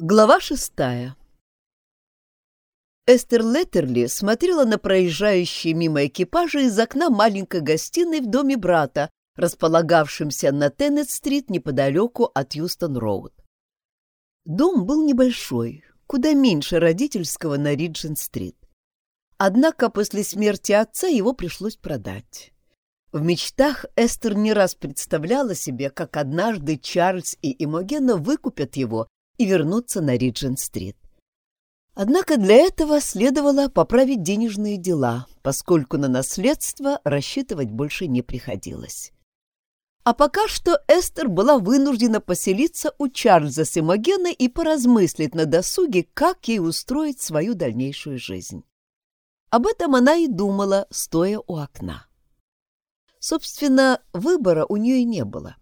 Глава шестая Эстер Леттерли смотрела на проезжающие мимо экипажи из окна маленькой гостиной в доме брата, располагавшемся на Теннет-стрит неподалеку от Юстон-Роуд. Дом был небольшой, куда меньше родительского на Риджин-стрит. Однако после смерти отца его пришлось продать. В мечтах Эстер не раз представляла себе, как однажды Чарльз и Имогена выкупят его и вернуться на Риджин-стрит. Однако для этого следовало поправить денежные дела, поскольку на наследство рассчитывать больше не приходилось. А пока что Эстер была вынуждена поселиться у Чарльза с Имогеной и поразмыслить на досуге, как ей устроить свою дальнейшую жизнь. Об этом она и думала, стоя у окна. Собственно, выбора у нее не было.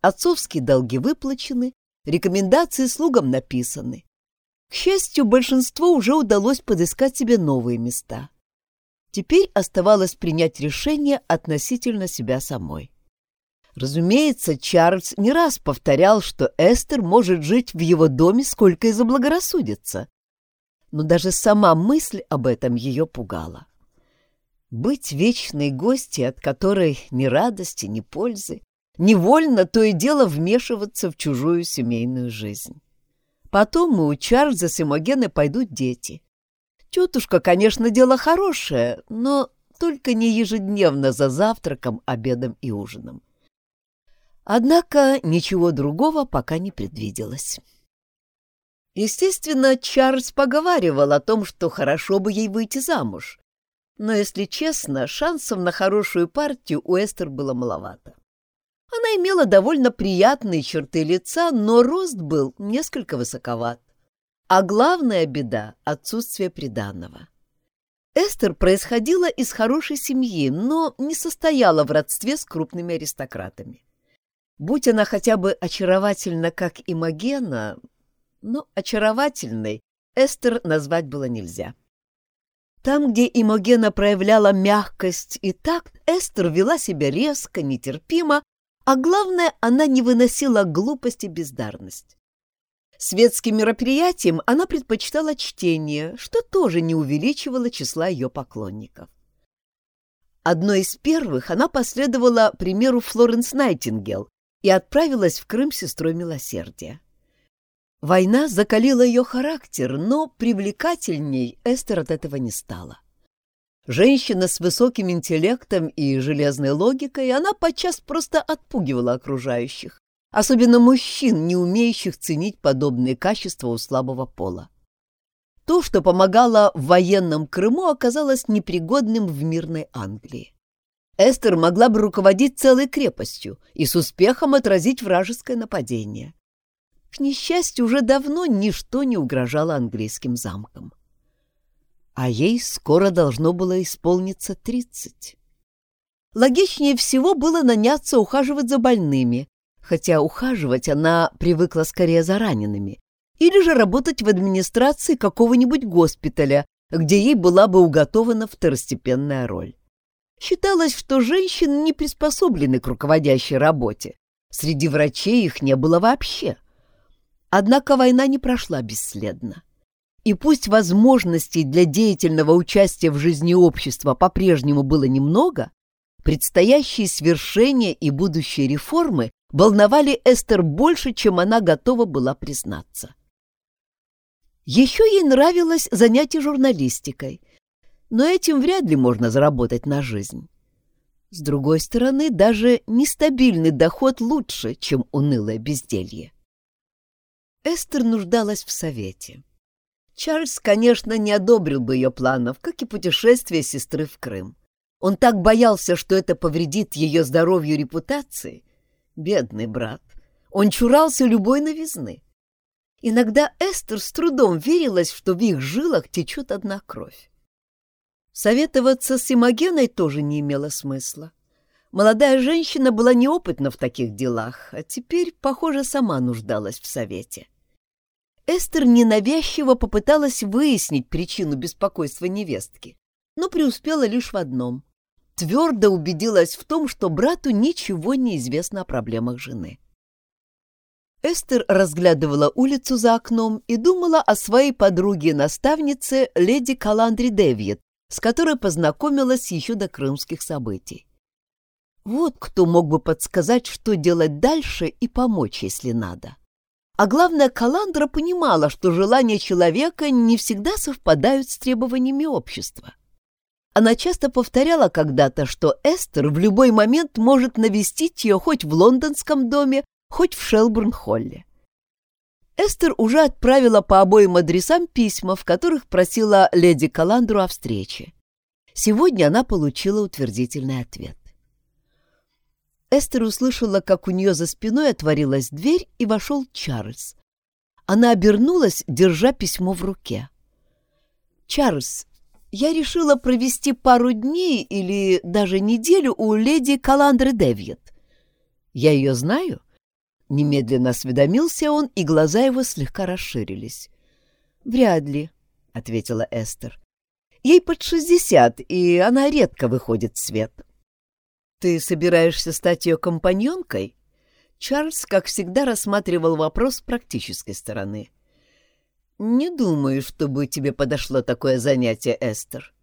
Отцовские долги выплачены, Рекомендации слугам написаны. К счастью, большинству уже удалось подыскать себе новые места. Теперь оставалось принять решение относительно себя самой. Разумеется, Чарльз не раз повторял, что Эстер может жить в его доме сколько и заблагорассудится. Но даже сама мысль об этом ее пугала. Быть вечной гостьей, от которой ни радости, ни пользы, невольно то и дело вмешиваться в чужую семейную жизнь. Потом и у Чарльза с Имогеной пойдут дети. Тетушка, конечно, дело хорошее, но только не ежедневно за завтраком, обедом и ужином. Однако ничего другого пока не предвиделось. Естественно, Чарльз поговаривал о том, что хорошо бы ей выйти замуж. Но, если честно, шансов на хорошую партию у Эстер было маловато. Она имела довольно приятные черты лица, но рост был несколько высоковат. А главная беда — отсутствие приданного. Эстер происходила из хорошей семьи, но не состояла в родстве с крупными аристократами. Будь она хотя бы очаровательна, как и Магена, но очаровательной Эстер назвать было нельзя. Там, где Имогена проявляла мягкость и такт, Эстер вела себя резко, нетерпимо, а главное, она не выносила глупость и бездарность. Светским мероприятиям она предпочитала чтение, что тоже не увеличивало числа ее поклонников. Одной из первых она последовала примеру Флоренс Найтингел и отправилась в Крым сестрой милосердия. Война закалила ее характер, но привлекательней Эстер от этого не стала. Женщина с высоким интеллектом и железной логикой, она подчас просто отпугивала окружающих, особенно мужчин, не умеющих ценить подобные качества у слабого пола. То, что помогало в военном Крыму, оказалось непригодным в мирной Англии. Эстер могла бы руководить целой крепостью и с успехом отразить вражеское нападение. К несчастью, уже давно ничто не угрожало английским замкам а ей скоро должно было исполниться тридцать. Логичнее всего было наняться ухаживать за больными, хотя ухаживать она привыкла скорее за ранеными, или же работать в администрации какого-нибудь госпиталя, где ей была бы уготована второстепенная роль. Считалось, что женщины не приспособлены к руководящей работе. Среди врачей их не было вообще. Однако война не прошла бесследно. И пусть возможностей для деятельного участия в жизни общества по-прежнему было немного, предстоящие свершения и будущие реформы волновали Эстер больше, чем она готова была признаться. Еще ей нравилось занятие журналистикой, но этим вряд ли можно заработать на жизнь. С другой стороны, даже нестабильный доход лучше, чем унылое безделье. Эстер нуждалась в совете. Чарльз, конечно, не одобрил бы ее планов, как и путешествие сестры в Крым. Он так боялся, что это повредит ее здоровью и репутации. Бедный брат. Он чурался любой новизны. Иногда Эстер с трудом верилась, что в их жилах течет одна кровь. Советоваться с Имогеной тоже не имело смысла. Молодая женщина была неопытна в таких делах, а теперь, похоже, сама нуждалась в совете. — Эстер ненавязчиво попыталась выяснить причину беспокойства невестки, но преуспела лишь в одном. Твердо убедилась в том, что брату ничего не известно о проблемах жены. Эстер разглядывала улицу за окном и думала о своей подруге-наставнице леди Каландре Дэвид, с которой познакомилась еще до крымских событий. Вот кто мог бы подсказать, что делать дальше и помочь, если надо. А главное, Каландра понимала, что желания человека не всегда совпадают с требованиями общества. Она часто повторяла когда-то, что Эстер в любой момент может навестить ее хоть в лондонском доме, хоть в Шелбурн-Холле. Эстер уже отправила по обоим адресам письма, в которых просила леди Каландру о встрече. Сегодня она получила утвердительный ответ. Эстер услышала, как у нее за спиной отворилась дверь, и вошел Чарльз. Она обернулась, держа письмо в руке. «Чарльз, я решила провести пару дней или даже неделю у леди Каландры Дэвид. Я ее знаю?» Немедленно осведомился он, и глаза его слегка расширились. «Вряд ли», — ответила Эстер. «Ей под шестьдесят, и она редко выходит в свет». «Ты собираешься стать ее компаньонкой?» Чарльз, как всегда, рассматривал вопрос с практической стороны. «Не думаю, чтобы тебе подошло такое занятие, Эстер.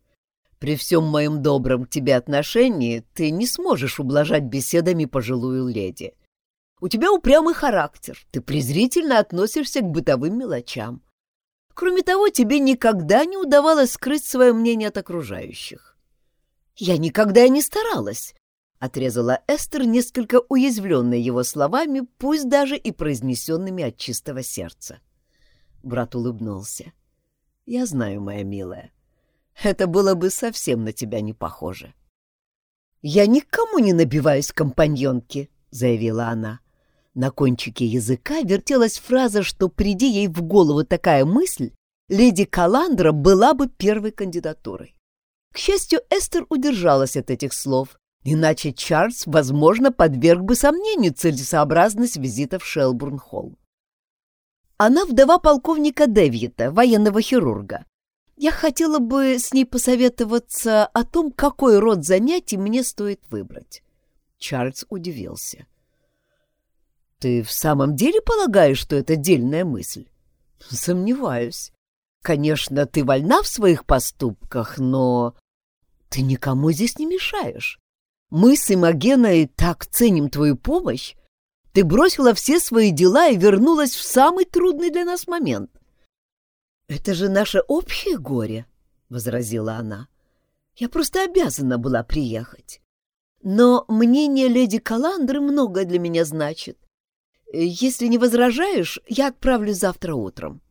При всем моем добром к тебе отношении ты не сможешь ублажать беседами пожилую леди. У тебя упрямый характер, ты презрительно относишься к бытовым мелочам. Кроме того, тебе никогда не удавалось скрыть свое мнение от окружающих. Я никогда и не старалась, — отрезала Эстер, несколько уязвленная его словами, пусть даже и произнесенными от чистого сердца. Брат улыбнулся. — Я знаю, моя милая. Это было бы совсем на тебя не похоже. — Я никому не набиваюсь компаньонки, — заявила она. На кончике языка вертелась фраза, что приди ей в голову такая мысль, леди Каландра была бы первой кандидатурой. К счастью, Эстер удержалась от этих слов, иначе Чарльз, возможно, подверг бы сомнению целесообразность визита в Шелбурн-холл. Она вдова полковника Дэвида, военного хирурга. Я хотела бы с ней посоветоваться о том, какой род занятий мне стоит выбрать. Чарльз удивился. Ты в самом деле полагаешь, что это дельная мысль? Сомневаюсь. Конечно, ты вольна в своих поступках, но ты никому здесь не мешаешь. Мы с Имогеной так ценим твою помощь. Ты бросила все свои дела и вернулась в самый трудный для нас момент. Это же наше общее горе, — возразила она. Я просто обязана была приехать. Но мнение леди Каландры много для меня значит. Если не возражаешь, я отправлюсь завтра утром.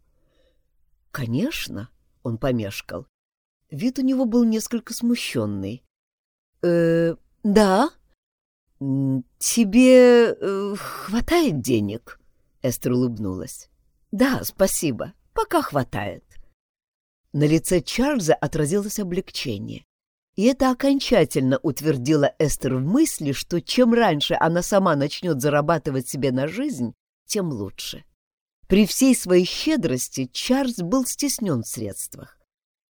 Конечно, он помешкал. Вид у него был несколько смущенный. Э, да. Тебе э, хватает денег? Эстер улыбнулась. Да, спасибо. Пока хватает. На лице Чарльза отразилось облегчение. И это окончательно утвердило Эстер в мысли, что чем раньше она сама начнет зарабатывать себе на жизнь, тем лучше. При всей своей щедрости Чарльз был стеснен в средствах.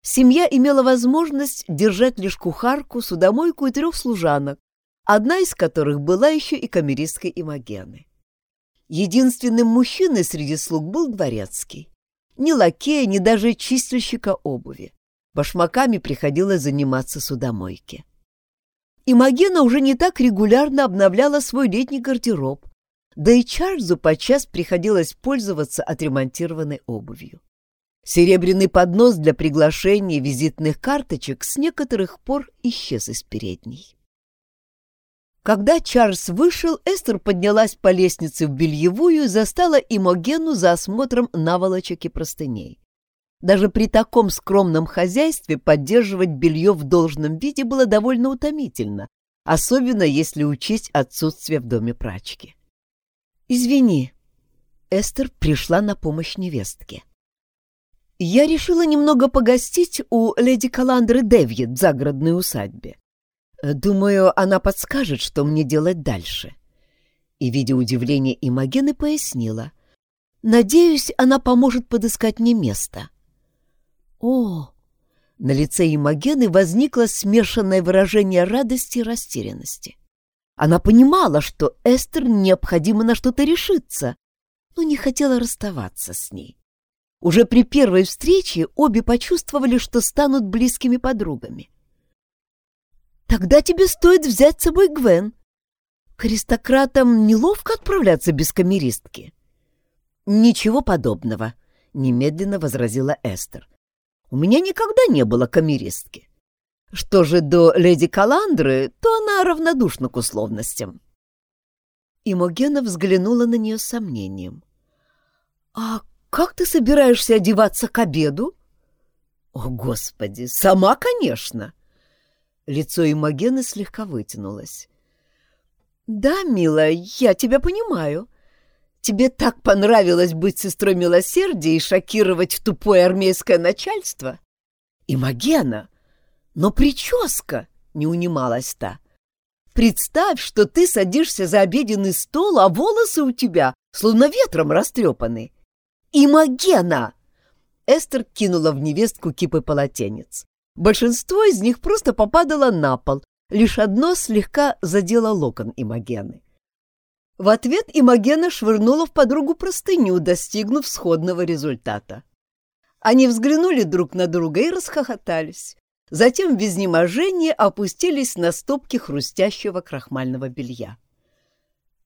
Семья имела возможность держать лишь кухарку, судомойку и трех служанок, одна из которых была еще и камеристкой Имогены. Единственным мужчиной среди слуг был дворецкий. Ни лакея, ни даже чистильщика обуви. Башмаками приходилось заниматься судомойке. И Магена уже не так регулярно обновляла свой летний гардероб, да и Чарльзу подчас приходилось пользоваться отремонтированной обувью. Серебряный поднос для приглашения визитных карточек с некоторых пор исчез из передней. Когда Чарльз вышел, Эстер поднялась по лестнице в бельевую и застала Имогену за осмотром наволочек и простыней. Даже при таком скромном хозяйстве поддерживать белье в должном виде было довольно утомительно, особенно если учесть отсутствие в доме прачки. «Извини», — Эстер пришла на помощь невестке. «Я решила немного погостить у леди Каландры Дэвид в загородной усадьбе. Думаю, она подскажет, что мне делать дальше». И, видя удивление Имогены, пояснила. «Надеюсь, она поможет подыскать мне место». «О!» На лице Имогены возникло смешанное выражение радости и растерянности. Она понимала, что Эстер необходимо на что-то решиться, но не хотела расставаться с ней. Уже при первой встрече обе почувствовали, что станут близкими подругами. «Тогда тебе стоит взять с собой Гвен. К аристократам неловко отправляться без камеристки». «Ничего подобного», — немедленно возразила Эстер. «У меня никогда не было камеристки. Что же до леди Каландры, то она равнодушна к условностям». Имогена взглянула на нее с сомнением. «А как ты собираешься одеваться к обеду?» «О, Господи, сама, конечно!» Лицо Имогены слегка вытянулось. «Да, милая, я тебя понимаю. Тебе так понравилось быть сестрой милосердия и шокировать тупое армейское начальство? Имогена, но прическа!» — не унималась та. Представь, что ты садишься за обеденный стол, а волосы у тебя словно ветром растрепаны. Имагена! Эстер кинула в невестку кипы полотенец. Большинство из них просто попадало на пол, лишь одно слегка задело локон Имагены. В ответ Имагена швырнула в подругу простыню, достигнув сходного результата. Они взглянули друг на друга и расхохотались затем в изнеможении опустились на стопки хрустящего крахмального белья.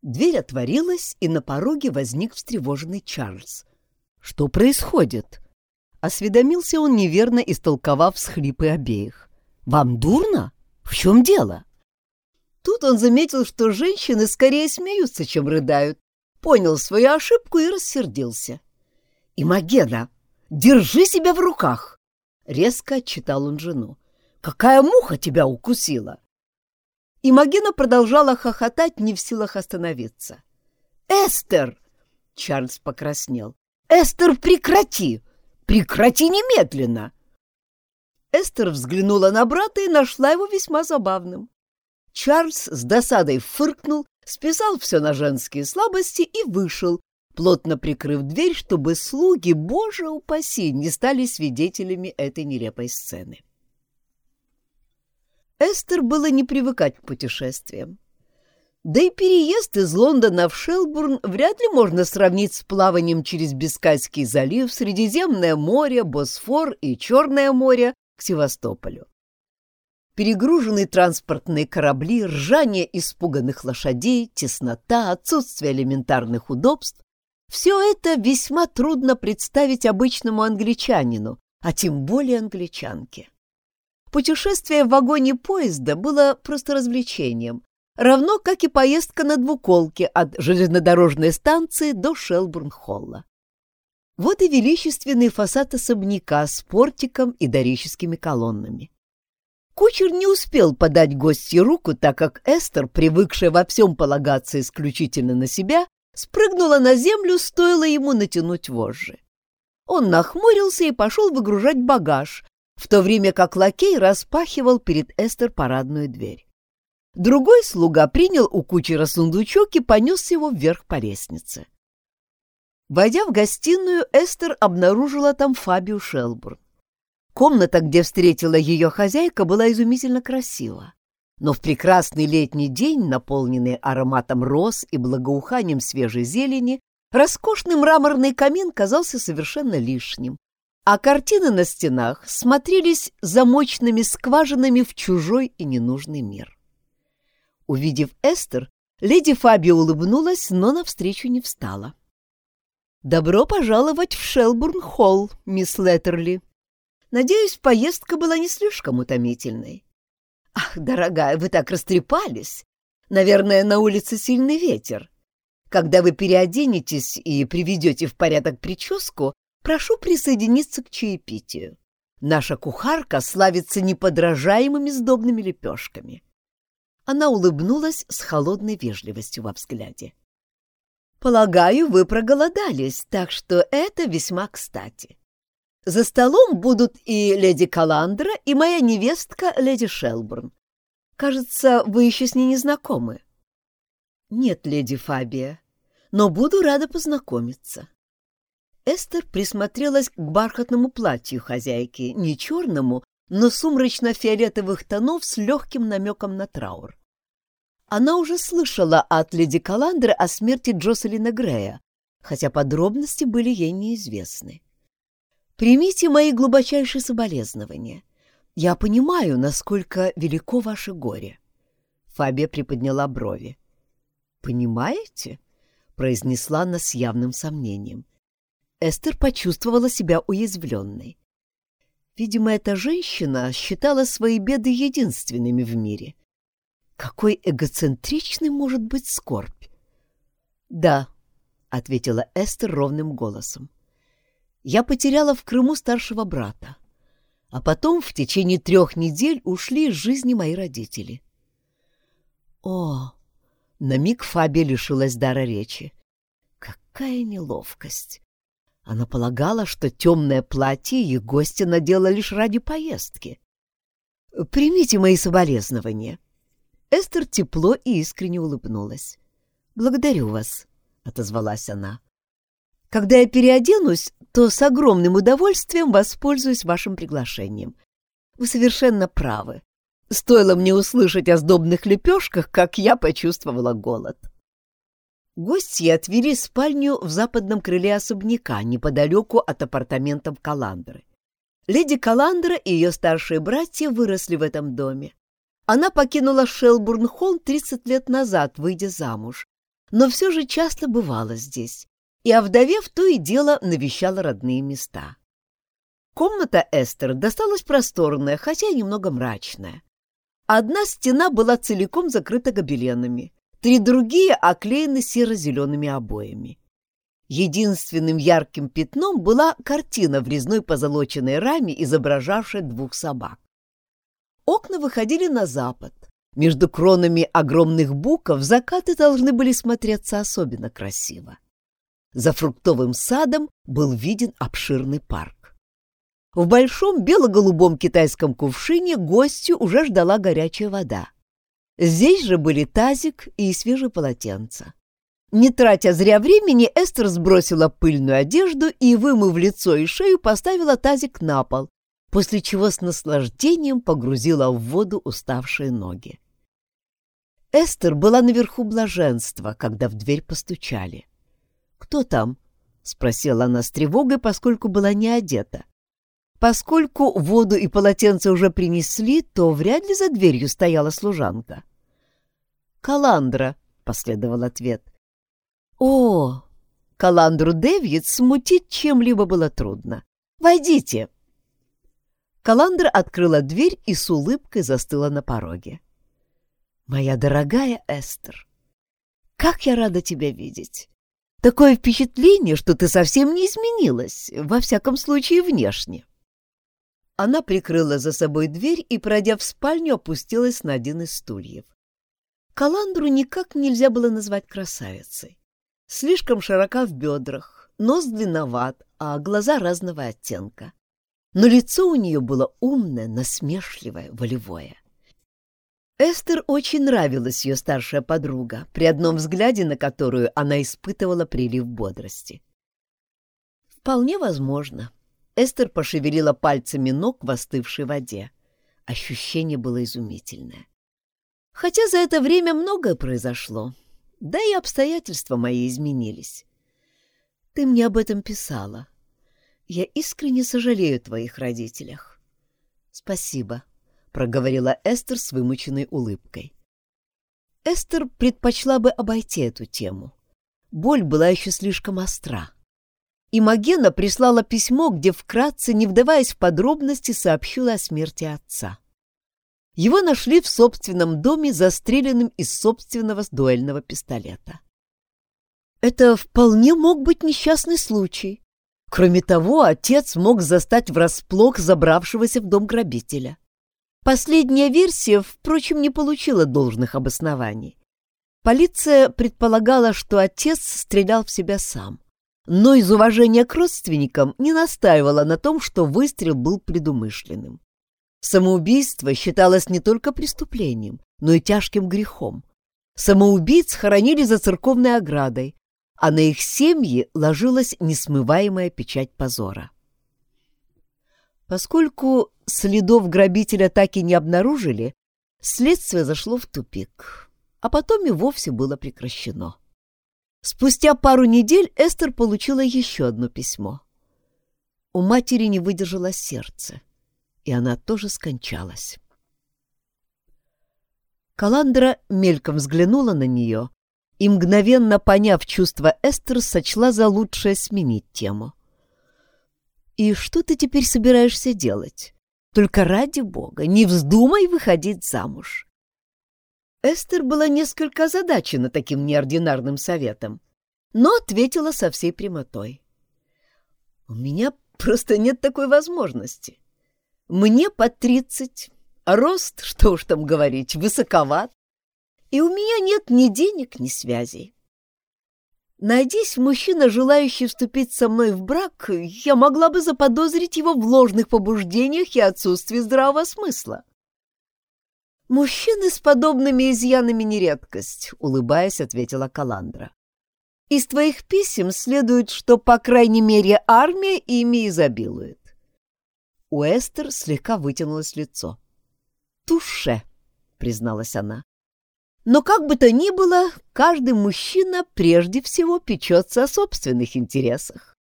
Дверь отворилась, и на пороге возник встревоженный Чарльз. «Что происходит?» Осведомился он, неверно истолковав всхлипы обеих. «Вам дурно? В чем дело?» Тут он заметил, что женщины скорее смеются, чем рыдают, понял свою ошибку и рассердился. «Имагена, держи себя в руках!» Резко отчитал он жену. «Какая муха тебя укусила?» И Магина продолжала хохотать, не в силах остановиться. «Эстер!» — Чарльз покраснел. «Эстер, прекрати! Прекрати немедленно!» Эстер взглянула на брата и нашла его весьма забавным. Чарльз с досадой фыркнул, списал все на женские слабости и вышел, плотно прикрыв дверь, чтобы слуги, боже упаси, не стали свидетелями этой нелепой сцены. Эстер было не привыкать к путешествиям. Да и переезд из Лондона в Шелбурн вряд ли можно сравнить с плаванием через Бискайский залив, Средиземное море, Босфор и Черное море к Севастополю. Перегруженные транспортные корабли, ржание испуганных лошадей, теснота, отсутствие элементарных удобств все это весьма трудно представить обычному англичанину, а тем более англичанке. Путешествие в вагоне поезда было просто развлечением, равно как и поездка на двуколке от железнодорожной станции до Шелбурн-Холла. Вот и величественный фасад особняка с портиком и дорическими колоннами. Кучер не успел подать гостье руку, так как Эстер, привыкшая во всем полагаться исключительно на себя, спрыгнула на землю, стоило ему натянуть вожжи. Он нахмурился и пошел выгружать багаж, в то время как лакей распахивал перед Эстер парадную дверь. Другой слуга принял у кучера сундучок и понес его вверх по лестнице. Войдя в гостиную, Эстер обнаружила там Фабию Шелбурн. Комната, где встретила ее хозяйка, была изумительно красива. Но в прекрасный летний день, наполненный ароматом роз и благоуханием свежей зелени, роскошный мраморный камин казался совершенно лишним, а картины на стенах смотрелись замочными скважинами в чужой и ненужный мир. Увидев Эстер, леди Фаби улыбнулась, но навстречу не встала. «Добро пожаловать в Шелбурн-холл, мисс Леттерли. Надеюсь, поездка была не слишком утомительной. «Ах, дорогая, вы так растрепались! Наверное, на улице сильный ветер. Когда вы переоденетесь и приведете в порядок прическу, прошу присоединиться к чаепитию. Наша кухарка славится неподражаемыми сдобными лепешками». Она улыбнулась с холодной вежливостью во взгляде. «Полагаю, вы проголодались, так что это весьма кстати. За столом будут и леди Каландра, и моя невестка, леди Шелбурн. Кажется, вы еще с ней не знакомы. Нет, леди Фабия, но буду рада познакомиться. Эстер присмотрелась к бархатному платью хозяйки, не черному, но сумрачно-фиолетовых тонов с легким намеком на траур. Она уже слышала от леди Каландры о смерти Джоселина Грея, хотя подробности были ей неизвестны. «Примите мои глубочайшие соболезнования. Я понимаю, насколько велико ваше горе». Фабия приподняла брови. «Понимаете?» — произнесла она с явным сомнением. Эстер почувствовала себя уязвленной. Видимо, эта женщина считала свои беды единственными в мире. Какой эгоцентричной может быть скорбь? «Да», — ответила Эстер ровным голосом. «Я потеряла в Крыму старшего брата, а потом в течение трех недель ушли из жизни мои родители». «О!» — на миг Фаби лишилась дара речи. «Какая неловкость!» Она полагала, что темное платье их гости надела лишь ради поездки. «Примите мои соболезнования». Эстер тепло и искренне улыбнулась. «Благодарю вас», — отозвалась она. «Когда я переоденусь, то с огромным удовольствием воспользуюсь вашим приглашением. Вы совершенно правы. Стоило мне услышать о сдобных лепешках, как я почувствовала голод». Гости отвели спальню в западном крыле особняка, неподалеку от апартаментов Каландры. Леди Каландра и ее старшие братья выросли в этом доме. Она покинула Шелбурн-Холл 30 лет назад, выйдя замуж, но все же часто бывала здесь, и, овдовев, то и дело навещала родные места. Комната Эстер досталась просторная, хотя и немного мрачная. Одна стена была целиком закрыта гобеленами, три другие оклеены серо-зелеными обоями. Единственным ярким пятном была картина в резной позолоченной раме, изображавшая двух собак. Окна выходили на запад, между кронами огромных буков закаты должны были смотреться особенно красиво. За фруктовым садом был виден обширный парк. В большом бело-голубом китайском кувшине гостю уже ждала горячая вода. Здесь же были тазик и свежее полотенце. Не тратя зря времени, Эстер сбросила пыльную одежду и, вымыв лицо и шею, поставила тазик на пол, после чего с наслаждением погрузила в воду уставшие ноги. Эстер была наверху блаженства, когда в дверь постучали. «Кто там?» — спросила она с тревогой, поскольку была не одета. Поскольку воду и полотенце уже принесли, то вряд ли за дверью стояла служанка. «Каландра», — последовал ответ. «О, Каландру Дэвид смутить чем-либо было трудно. Войдите!» Каландра открыла дверь и с улыбкой застыла на пороге. Моя дорогая Эстер, как я рада тебя видеть. Такое впечатление, что ты совсем не изменилась, во всяком случае внешне. Она прикрыла за собой дверь и, пройдя в спальню, опустилась на один из стульев. Каландру никак нельзя было назвать красавицей. Слишком широка в бедрах, нос длинноват, а глаза разного оттенка. Но лицо у нее было умное, насмешливое, волевое. Эстер очень нравилась ее старшая подруга, при одном взгляде на которую она испытывала прилив бодрости. «Вполне возможно». Эстер пошевелила пальцами ног в остывшей воде. Ощущение было изумительное. Хотя за это время многое произошло, да и обстоятельства мои изменились. Ты мне об этом писала. Я искренне сожалею о твоих родителях. Спасибо, проговорила Эстер с вымученной улыбкой. Эстер предпочла бы обойти эту тему. Боль была еще слишком остра. И Магена прислала письмо, где вкратце, не вдаваясь в подробности, сообщила о смерти отца. Его нашли в собственном доме, застреленным из собственного дуэльного пистолета. Это вполне мог быть несчастный случай. Кроме того, отец мог застать врасплох забравшегося в дом грабителя. Последняя версия, впрочем, не получила должных обоснований. Полиция предполагала, что отец стрелял в себя сам, но из уважения к родственникам не настаивала на том, что выстрел был предумышленным. Самоубийство считалось не только преступлением, но и тяжким грехом. Самоубийц хоронили за церковной оградой, а на их семьи ложилась несмываемая печать позора. Поскольку следов грабителя так и не обнаружили, следствие зашло в тупик, а потом и вовсе было прекращено. Спустя пару недель Эстер получила еще одно письмо. У матери не выдержало сердце, и она тоже скончалась. Каландра мельком взглянула на нее и, мгновенно поняв чувства Эстер, сочла за лучшее сменить тему. «И что ты теперь собираешься делать? Только ради бога, не вздумай выходить замуж!» Эстер была несколько озадачена таким неординарным советом, но ответила со всей прямотой. «У меня просто нет такой возможности. Мне по тридцать, а рост, что уж там говорить, высоковат, и у меня нет ни денег, ни связей. Найдись мужчина, желающий вступить со мной в брак, я могла бы заподозрить его в ложных побуждениях и отсутствии здравого смысла. «Мужчины с подобными изъянами не редкость», — улыбаясь, ответила Каландра. «Из твоих писем следует, что, по крайней мере, армия ими изобилует». У Эстер слегка вытянулось лицо. «Туше», — призналась она. «Но как бы то ни было, каждый мужчина прежде всего печется о собственных интересах».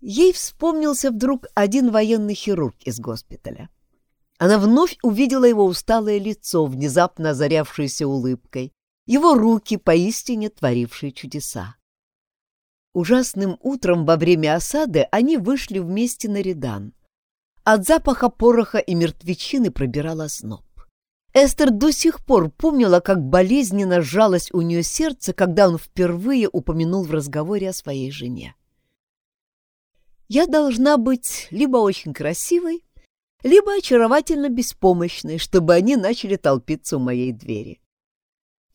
Ей вспомнился вдруг один военный хирург из госпиталя. Она вновь увидела его усталое лицо, внезапно озарявшееся улыбкой, его руки, поистине творившие чудеса. Ужасным утром во время осады они вышли вместе на Редан. От запаха пороха и мертвечины пробирала сноб. Эстер до сих пор помнила, как болезненно сжалось у нее сердце, когда он впервые упомянул в разговоре о своей жене. «Я должна быть либо очень красивой, либо очаровательно беспомощной, чтобы они начали толпиться у моей двери.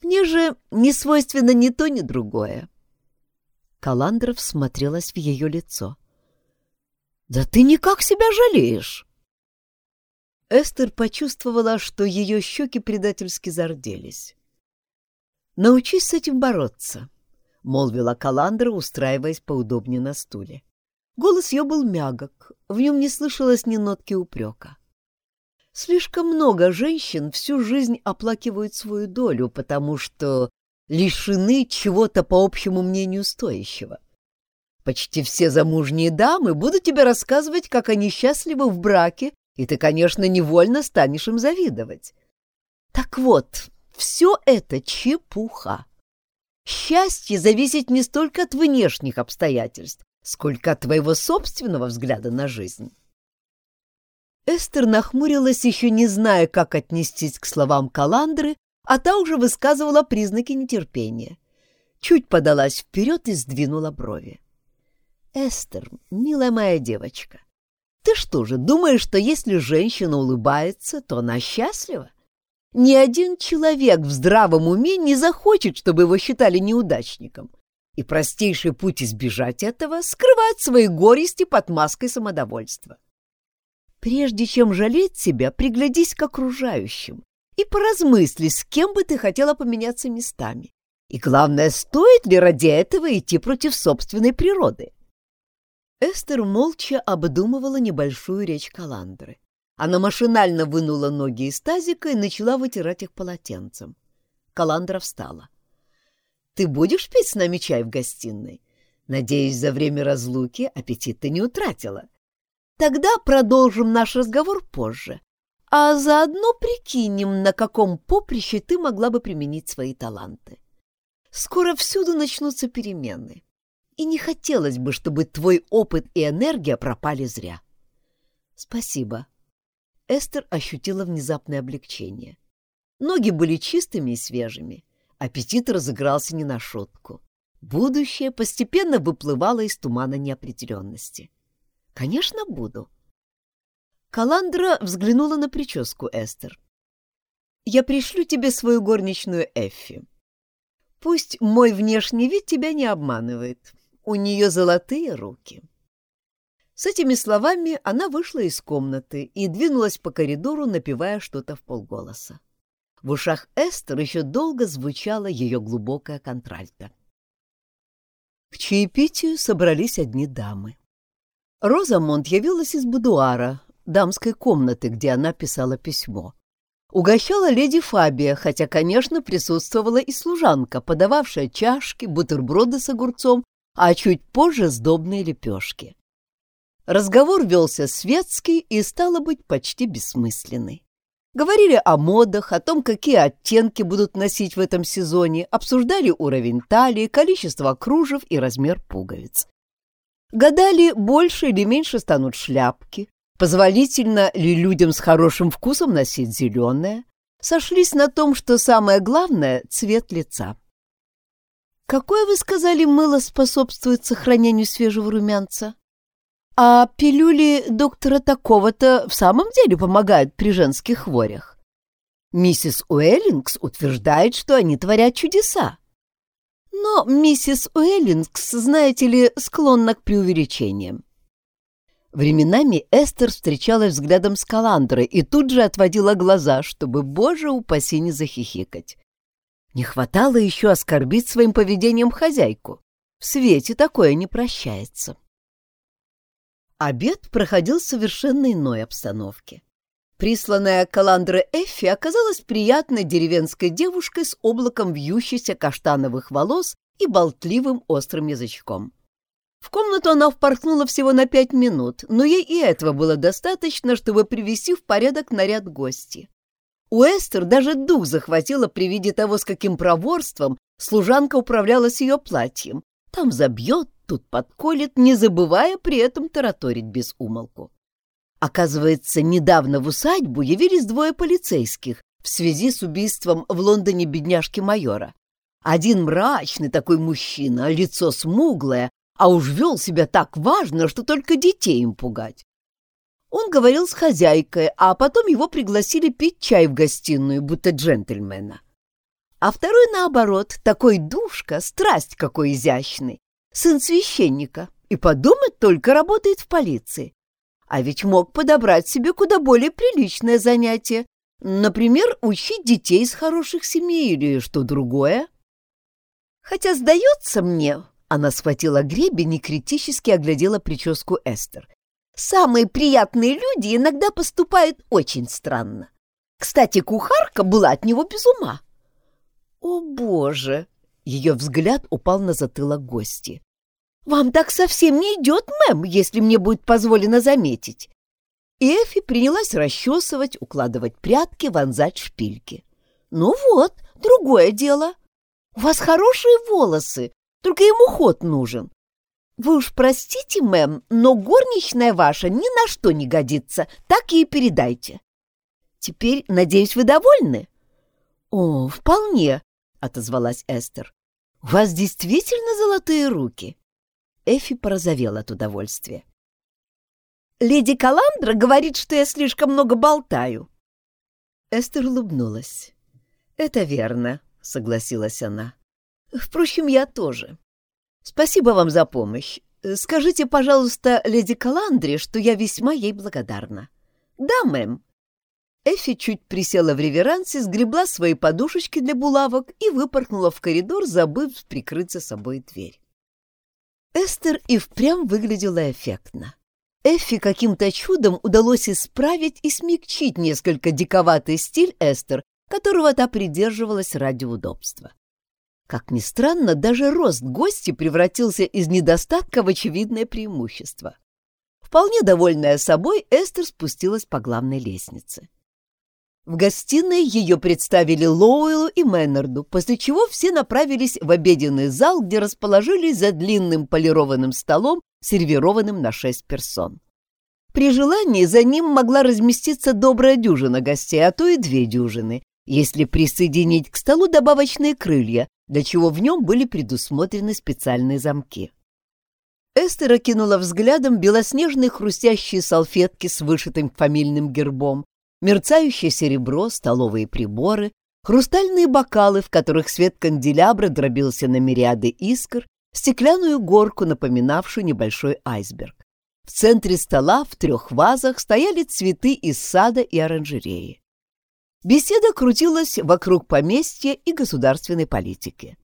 Мне же не свойственно ни то, ни другое. Каландров смотрелась в ее лицо. «Да ты никак себя жалеешь!» Эстер почувствовала, что ее щеки предательски зарделись. «Научись с этим бороться», — молвила Каландра, устраиваясь поудобнее на стуле. Голос ее был мягок, в нем не слышалось ни нотки упрека. Слишком много женщин всю жизнь оплакивают свою долю, потому что лишены чего-то по общему мнению стоящего. Почти все замужние дамы будут тебе рассказывать, как они счастливы в браке, и ты, конечно, невольно станешь им завидовать. Так вот, все это чепуха. Счастье зависит не столько от внешних обстоятельств, сколько от твоего собственного взгляда на жизнь. Эстер нахмурилась, еще не зная, как отнестись к словам Каландры, а та уже высказывала признаки нетерпения. Чуть подалась вперед и сдвинула брови. «Эстер, милая моя девочка, ты что же, думаешь, что если женщина улыбается, то она счастлива? Ни один человек в здравом уме не захочет, чтобы его считали неудачником. И простейший путь избежать этого — скрывать свои горести под маской самодовольства. Прежде чем жалеть себя, приглядись к окружающим и поразмысли, с кем бы ты хотела поменяться местами. И главное, стоит ли ради этого идти против собственной природы? Эстер молча обдумывала небольшую речь Каландры. Она машинально вынула ноги из тазика и начала вытирать их полотенцем. Каландра встала. Ты будешь пить с нами чай в гостиной? Надеюсь, за время разлуки аппетит ты не утратила. Тогда продолжим наш разговор позже, а заодно прикинем, на каком поприще ты могла бы применить свои таланты. Скоро всюду начнутся перемены, и не хотелось бы, чтобы твой опыт и энергия пропали зря. Спасибо. Эстер ощутила внезапное облегчение. Ноги были чистыми и свежими. Аппетит разыгрался не на шутку. Будущее постепенно выплывало из тумана неопределенности. «Конечно, буду». Каландра взглянула на прическу Эстер. «Я пришлю тебе свою горничную Эффи. Пусть мой внешний вид тебя не обманывает. У нее золотые руки». С этими словами она вышла из комнаты и двинулась по коридору, напевая что-то в полголоса. В ушах Эстер еще долго звучала ее глубокая контральта. К чаепитию собрались одни дамы. Розамонт явилась из будуара, дамской комнаты, где она писала письмо. угощала леди Фабия, хотя, конечно, присутствовала и служанка, подававшая чашки, бутерброды с огурцом, а чуть позже сдобные лепешки. Разговор велся светский и, стало быть, почти бессмысленный. Говорили о модах, о том, какие оттенки будут носить в этом сезоне, обсуждали уровень талии, количество кружев и размер пуговиц. Гадали, больше или меньше станут шляпки, позволительно ли людям с хорошим вкусом носить зеленое, сошлись на том, что самое главное — цвет лица. «Какое, вы сказали, мыло способствует сохранению свежего румянца?» А пилюли доктора такого-то в самом деле помогают при женских хворях. Миссис Уэллингс утверждает, что они творят чудеса. Но миссис Уэллингс, знаете ли, склонна к преувеличениям. Временами Эстер встречалась взглядом с Каландрой и тут же отводила глаза, чтобы, боже упаси, не захихикать. Не хватало еще оскорбить своим поведением хозяйку. В свете такое не прощается. Обед проходил в совершенно иной обстановке. Присланная Каландра Эффи оказалась приятной деревенской девушкой с облаком вьющихся каштановых волос и болтливым острым язычком. В комнату она впорхнула всего на пять минут, но ей и этого было достаточно, чтобы привести в порядок наряд гости. У Эстер даже дух захватило при виде того, с каким проворством служанка управлялась ее платьем. Там забьет, тут подколет, не забывая при этом тараторить без умолку. Оказывается, недавно в усадьбу явились двое полицейских в связи с убийством в Лондоне бедняжки-майора. Один мрачный такой мужчина, лицо смуглое, а уж вел себя так важно, что только детей им пугать. Он говорил с хозяйкой, а потом его пригласили пить чай в гостиную, будто джентльмена. А второй, наоборот, такой душка, страсть какой изящный, сын священника, и подумать только работает в полиции. А ведь мог подобрать себе куда более приличное занятие, например, учить детей из хороших семей или что другое. Хотя, сдается мне, она схватила гребень и критически оглядела прическу Эстер. Самые приятные люди иногда поступают очень странно. Кстати, кухарка была от него без ума. О, боже! Ее взгляд упал на затылок гости. «Вам так совсем не идет, мэм, если мне будет позволено заметить». И Эфи принялась расчесывать, укладывать прятки, вонзать шпильки. «Ну вот, другое дело. У вас хорошие волосы, только ему ход нужен. Вы уж простите, мэм, но горничная ваша ни на что не годится, так и передайте. Теперь, надеюсь, вы довольны?» «О, вполне», — отозвалась Эстер. «У вас действительно золотые руки?» Эфи порозовела от удовольствия. «Леди Каландра говорит, что я слишком много болтаю». Эстер улыбнулась. «Это верно», — согласилась она. «Впрочем, я тоже. Спасибо вам за помощь. Скажите, пожалуйста, леди Каландре, что я весьма ей благодарна». «Да, мэм». Эфи чуть присела в реверансе, сгребла свои подушечки для булавок и выпорхнула в коридор, забыв прикрыть за собой дверь. Эстер и впрямь выглядела эффектно. Эффи каким-то чудом удалось исправить и смягчить несколько диковатый стиль Эстер, которого та придерживалась ради удобства. Как ни странно, даже рост гости превратился из недостатка в очевидное преимущество. Вполне довольная собой, Эстер спустилась по главной лестнице. В гостиной ее представили Лоуэлу и Мэннерду, после чего все направились в обеденный зал, где расположились за длинным полированным столом, сервированным на шесть персон. При желании за ним могла разместиться добрая дюжина гостей, а то и две дюжины, если присоединить к столу добавочные крылья, для чего в нем были предусмотрены специальные замки. Эстер окинула взглядом белоснежные хрустящие салфетки с вышитым фамильным гербом, мерцающее серебро, столовые приборы, хрустальные бокалы, в которых свет канделябра дробился на мириады искр, стеклянную горку, напоминавшую небольшой айсберг. В центре стола в трех вазах стояли цветы из сада и оранжереи. Беседа крутилась вокруг поместья и государственной политики.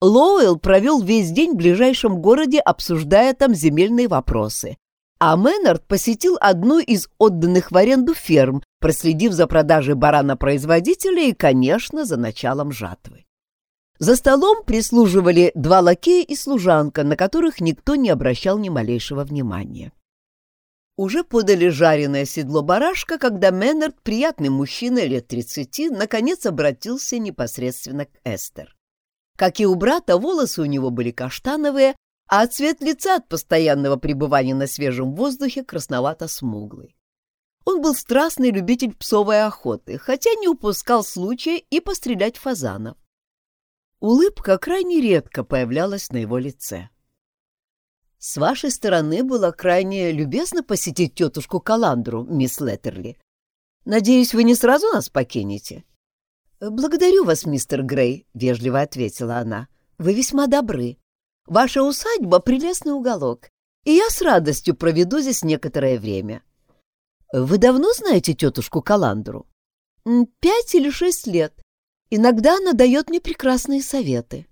Лоуэлл провел весь день в ближайшем городе, обсуждая там земельные вопросы, а Мэннард посетил одну из отданных в аренду ферм, проследив за продажей барана-производителя и, конечно, за началом жатвы. За столом прислуживали два лакея и служанка, на которых никто не обращал ни малейшего внимания. Уже подали жареное седло барашка, когда Меннард, приятный мужчина лет тридцати, наконец обратился непосредственно к Эстер. Как и у брата, волосы у него были каштановые, а цвет лица от постоянного пребывания на свежем воздухе красновато-смуглый. Он был страстный любитель псовой охоты, хотя не упускал случая и пострелять фазанов. Улыбка крайне редко появлялась на его лице. «С вашей стороны было крайне любезно посетить тетушку Каландру, мисс Леттерли. Надеюсь, вы не сразу нас покинете?» «Благодарю вас, мистер Грей», — вежливо ответила она. «Вы весьма добры. Ваша усадьба — прелестный уголок, и я с радостью проведу здесь некоторое время». «Вы давно знаете тетушку Каландру?» «Пять или шесть лет. Иногда она дает мне прекрасные советы».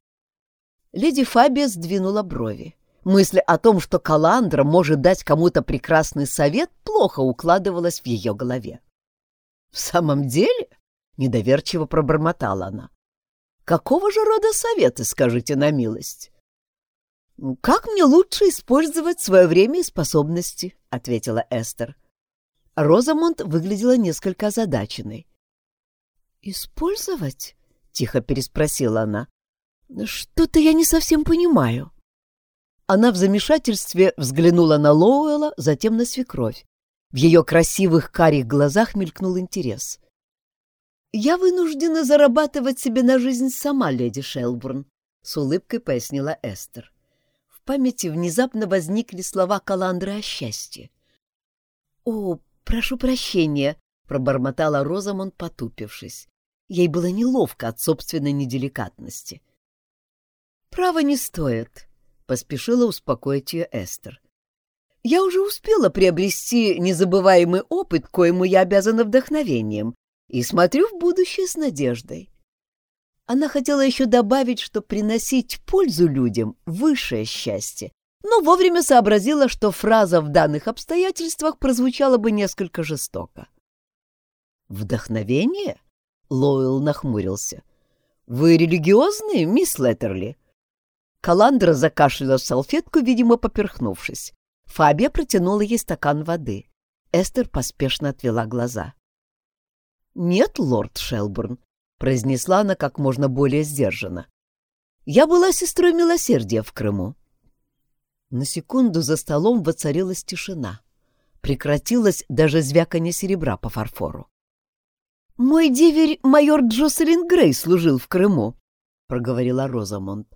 Леди Фабия сдвинула брови. Мысль о том, что Каландра может дать кому-то прекрасный совет, плохо укладывалась в ее голове. «В самом деле?» — недоверчиво пробормотала она. «Какого же рода советы, скажите на милость?» «Как мне лучше использовать свое время и способности?» — ответила Эстер. Розамонд выглядела несколько озадаченной. «Использовать?» — тихо переспросила она. «Что-то я не совсем понимаю». Она в замешательстве взглянула на Лоуэлла, затем на свекровь. В ее красивых карих глазах мелькнул интерес. «Я вынуждена зарабатывать себе на жизнь сама, леди Шелбурн», — с улыбкой пояснила Эстер. В памяти внезапно возникли слова Каландры о счастье. «О, прошу прощения», — пробормотала Розамонд, потупившись. Ей было неловко от собственной неделикатности. «Право не стоит», поспешила успокоить ее Эстер. Я уже успела приобрести незабываемый опыт, коему я обязана вдохновением, и смотрю в будущее с надеждой. Она хотела еще добавить, что приносить пользу людям — высшее счастье, но вовремя сообразила, что фраза в данных обстоятельствах прозвучала бы несколько жестоко. «Вдохновение?» — Лоуэлл нахмурился. «Вы религиозные, мисс Леттерли?» Каландра закашляла в салфетку, видимо, поперхнувшись. Фабия протянула ей стакан воды. Эстер поспешно отвела глаза. «Нет, лорд Шелбурн», — произнесла она как можно более сдержанно. «Я была сестрой милосердия в Крыму». На секунду за столом воцарилась тишина. Прекратилось даже звяканье серебра по фарфору. «Мой деверь, майор Джоселин Грей, служил в Крыму», — проговорила Розамонд.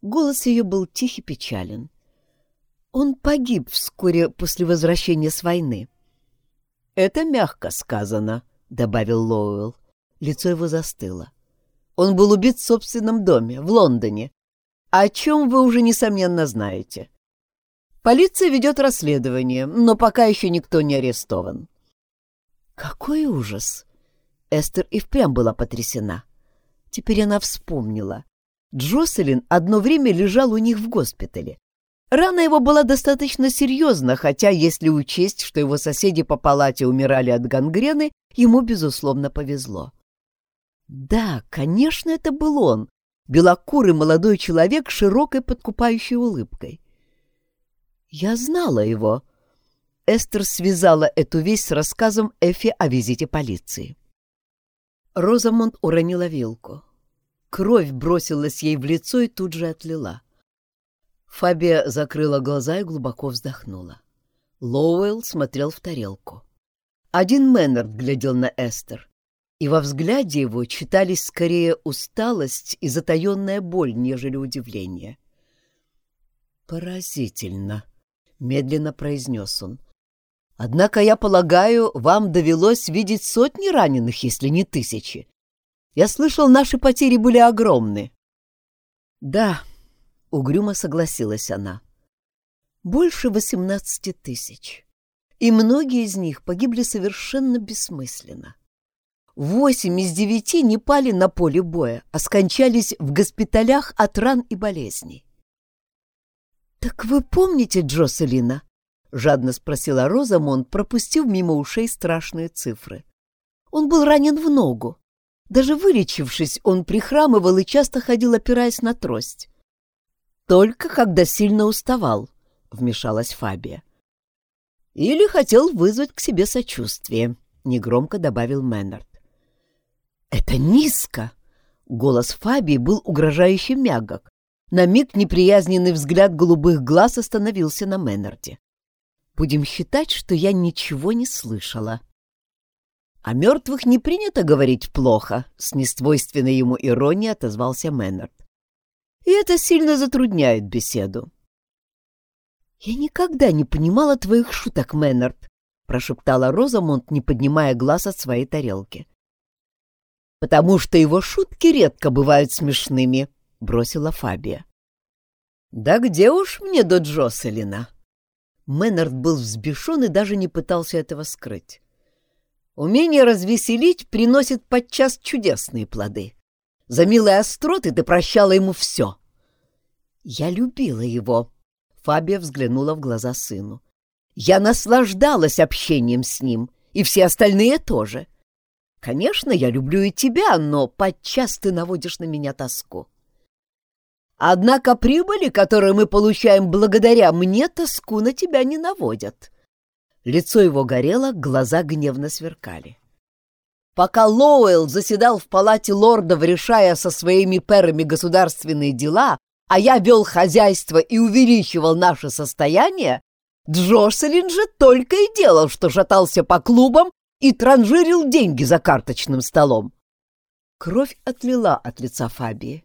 Голос ее был тих и печален. Он погиб вскоре после возвращения с войны. «Это мягко сказано», — добавил Лоуэлл. Лицо его застыло. «Он был убит в собственном доме, в Лондоне, о чем вы уже, несомненно, знаете. Полиция ведет расследование, но пока еще никто не арестован». «Какой ужас!» Эстер и впрямь была потрясена. Теперь она вспомнила. Джоселин одно время лежал у них в госпитале. Рана его была достаточно серьезна, хотя, если учесть, что его соседи по палате умирали от гангрены, ему, безусловно, повезло. Да, конечно, это был он, белокурый молодой человек с широкой подкупающей улыбкой. Я знала его. Эстер связала эту весть с рассказом Эфи о визите полиции. Розамонд уронила вилку. Кровь бросилась ей в лицо и тут же отлила. Фабия закрыла глаза и глубоко вздохнула. Лоуэлл смотрел в тарелку. Один Мэннерд глядел на Эстер, и во взгляде его читались скорее усталость и затаенная боль, нежели удивление. «Поразительно», — медленно произнес он. «Однако, я полагаю, вам довелось видеть сотни раненых, если не тысячи. Я слышал, наши потери были огромны. Да, угрюмо согласилась она. Больше восемнадцати тысяч. И многие из них погибли совершенно бессмысленно. Восемь из девяти не пали на поле боя, а скончались в госпиталях от ран и болезней. «Так вы помните Джоселина?» — жадно спросила Розамонд, пропустив мимо ушей страшные цифры. Он был ранен в ногу. Даже вылечившись, он прихрамывал и часто ходил, опираясь на трость. «Только когда сильно уставал», — вмешалась Фабия. «Или хотел вызвать к себе сочувствие», — негромко добавил Мэннард. «Это низко!» — голос Фабии был угрожающе мягок. На миг неприязненный взгляд голубых глаз остановился на Мэннарде. «Будем считать, что я ничего не слышала». «О мертвых не принято говорить плохо», — с несвойственной ему иронией отозвался Мэннард. «И это сильно затрудняет беседу». «Я никогда не понимала твоих шуток, Мэннард», — прошептала Розамонт, не поднимая глаз от своей тарелки. «Потому что его шутки редко бывают смешными», — бросила Фабия. «Да где уж мне до Джоселина?» Мэннард был взбешен и даже не пытался этого скрыть. Умение развеселить приносит подчас чудесные плоды. За милые остроты ты прощала ему все. Я любила его. Фабия взглянула в глаза сыну. Я наслаждалась общением с ним, и все остальные тоже. Конечно, я люблю и тебя, но подчас ты наводишь на меня тоску. Однако прибыли, которые мы получаем благодаря мне, тоску на тебя не наводят. Лицо его горело, глаза гневно сверкали. Пока Лоуэлл заседал в палате лордов, решая со своими перами государственные дела, а я вел хозяйство и увеличивал наше состояние, Джоселин же только и делал, что шатался по клубам и транжирил деньги за карточным столом. Кровь отлила от лица Фабии.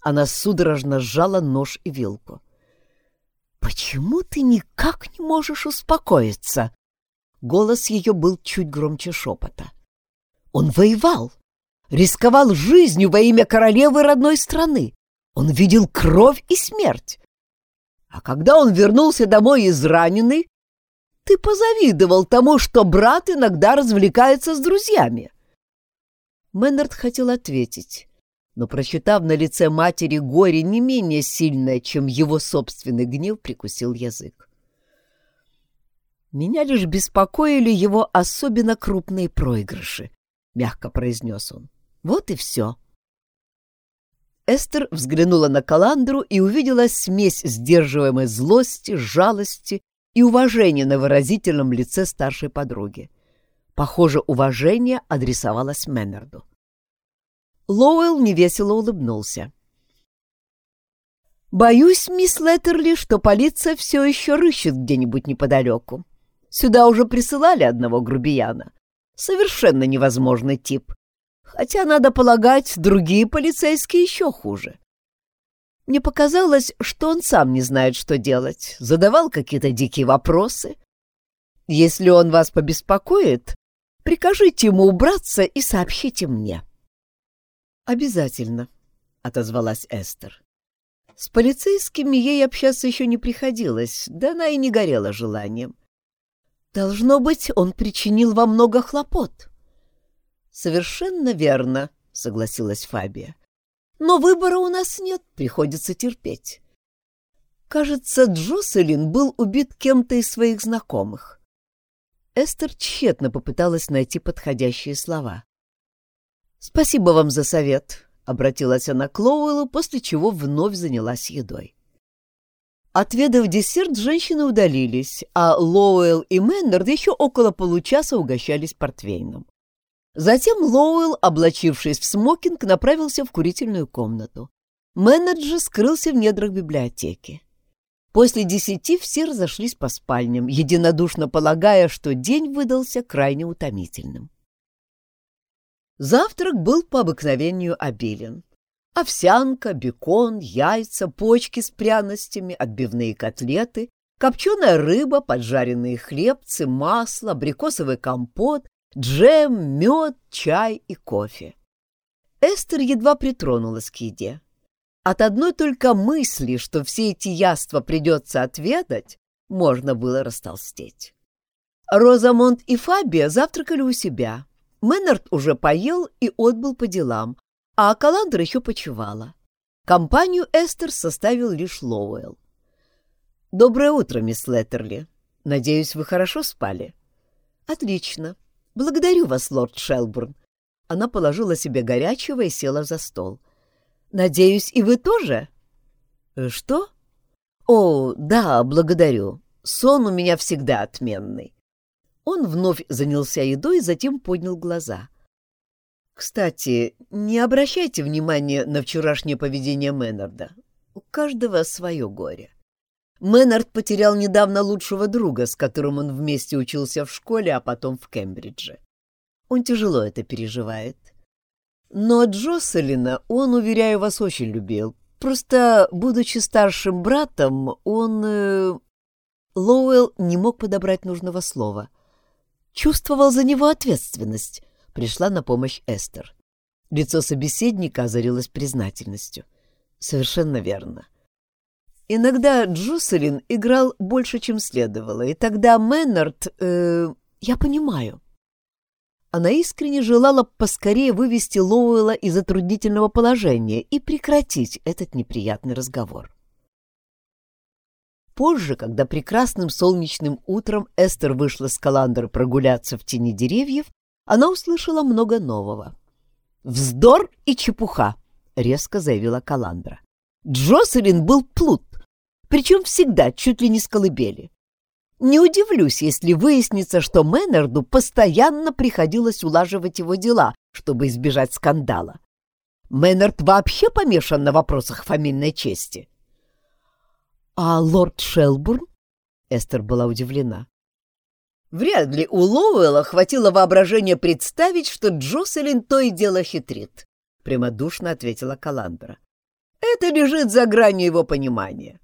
Она судорожно сжала нож и вилку. «Почему ты никак не можешь успокоиться?» Голос ее был чуть громче шепота. «Он воевал, рисковал жизнью во имя королевы родной страны. Он видел кровь и смерть. А когда он вернулся домой израненный, ты позавидовал тому, что брат иногда развлекается с друзьями». Мэннард хотел ответить, но, прочитав на лице матери горе не менее сильное, чем его собственный гнев, прикусил язык. «Меня лишь беспокоили его особенно крупные проигрыши», — мягко произнес он. «Вот и все». Эстер взглянула на Каландру и увидела смесь сдерживаемой злости, жалости и уважения на выразительном лице старшей подруги. Похоже, уважение адресовалось Мэннерду. Лоуэлл невесело улыбнулся. «Боюсь, мисс Леттерли, что полиция все еще рыщет где-нибудь неподалеку. Сюда уже присылали одного грубияна. Совершенно невозможный тип. Хотя, надо полагать, другие полицейские еще хуже. Мне показалось, что он сам не знает, что делать, задавал какие-то дикие вопросы. Если он вас побеспокоит, прикажите ему убраться и сообщите мне». «Обязательно», — отозвалась Эстер. С полицейскими ей общаться еще не приходилось, да она и не горела желанием. «Должно быть, он причинил вам много хлопот». «Совершенно верно», — согласилась Фабия. «Но выбора у нас нет, приходится терпеть». Кажется, Джоселин был убит кем-то из своих знакомых. Эстер тщетно попыталась найти подходящие слова. «Спасибо вам за совет», — обратилась она к Лоуэллу, после чего вновь занялась едой. Отведав десерт, женщины удалились, а Лоуэлл и Мэннерд еще около получаса угощались портвейном. Затем Лоуэлл, облачившись в смокинг, направился в курительную комнату. Мэннерд же скрылся в недрах библиотеки. После десяти все разошлись по спальням, единодушно полагая, что день выдался крайне утомительным. Завтрак был по обыкновению обилен. Овсянка, бекон, яйца, почки с пряностями, отбивные котлеты, копченая рыба, поджаренные хлебцы, масло, абрикосовый компот, джем, мед, чай и кофе. Эстер едва притронулась к еде. От одной только мысли, что все эти яства придется отведать, можно было растолстеть. Розамонт и Фабия завтракали у себя, Мэннард уже поел и отбыл по делам, а Каландра еще почевала. Компанию Эстер составил лишь Лоуэлл. «Доброе утро, мисс Леттерли. Надеюсь, вы хорошо спали?» «Отлично. «Благодарю вас, лорд Шелбурн». Она положила себе горячего и села за стол. «Надеюсь, и вы тоже?» «Э, «Что?» «О, да, благодарю. Сон у меня всегда отменный». Он вновь занялся едой, затем поднял глаза. «Кстати, не обращайте внимания на вчерашнее поведение Мэннарда. У каждого свое горе. Мэннард потерял недавно лучшего друга, с которым он вместе учился в школе, а потом в Кембридже. Он тяжело это переживает. Но Джоселина он, уверяю вас, очень любил. Просто, будучи старшим братом, он... Э... Лоуэлл не мог подобрать нужного слова. Чувствовал за него ответственность. Пришла на помощь Эстер. Лицо собеседника озарилось признательностью. Совершенно верно. Иногда Джуселин играл больше, чем следовало, и тогда Мэннард... Э, я понимаю. Она искренне желала поскорее вывести Лоуэлла из затруднительного положения и прекратить этот неприятный разговор. Позже, когда прекрасным солнечным утром Эстер вышла с Каландер прогуляться в тени деревьев, она услышала много нового. «Вздор и чепуха!» — резко заявила Каландра. «Джоселин был плут, причем всегда чуть ли не с колыбели. Не удивлюсь, если выяснится, что Мэннерду постоянно приходилось улаживать его дела, чтобы избежать скандала. Мэннерд вообще помешан на вопросах фамильной чести. А лорд Шелбурн? Эстер была удивлена. Вряд ли у Лоуэлла хватило воображения представить, что Джоселин то и дело хитрит, прямодушно ответила Каландра. Это лежит за гранью его понимания.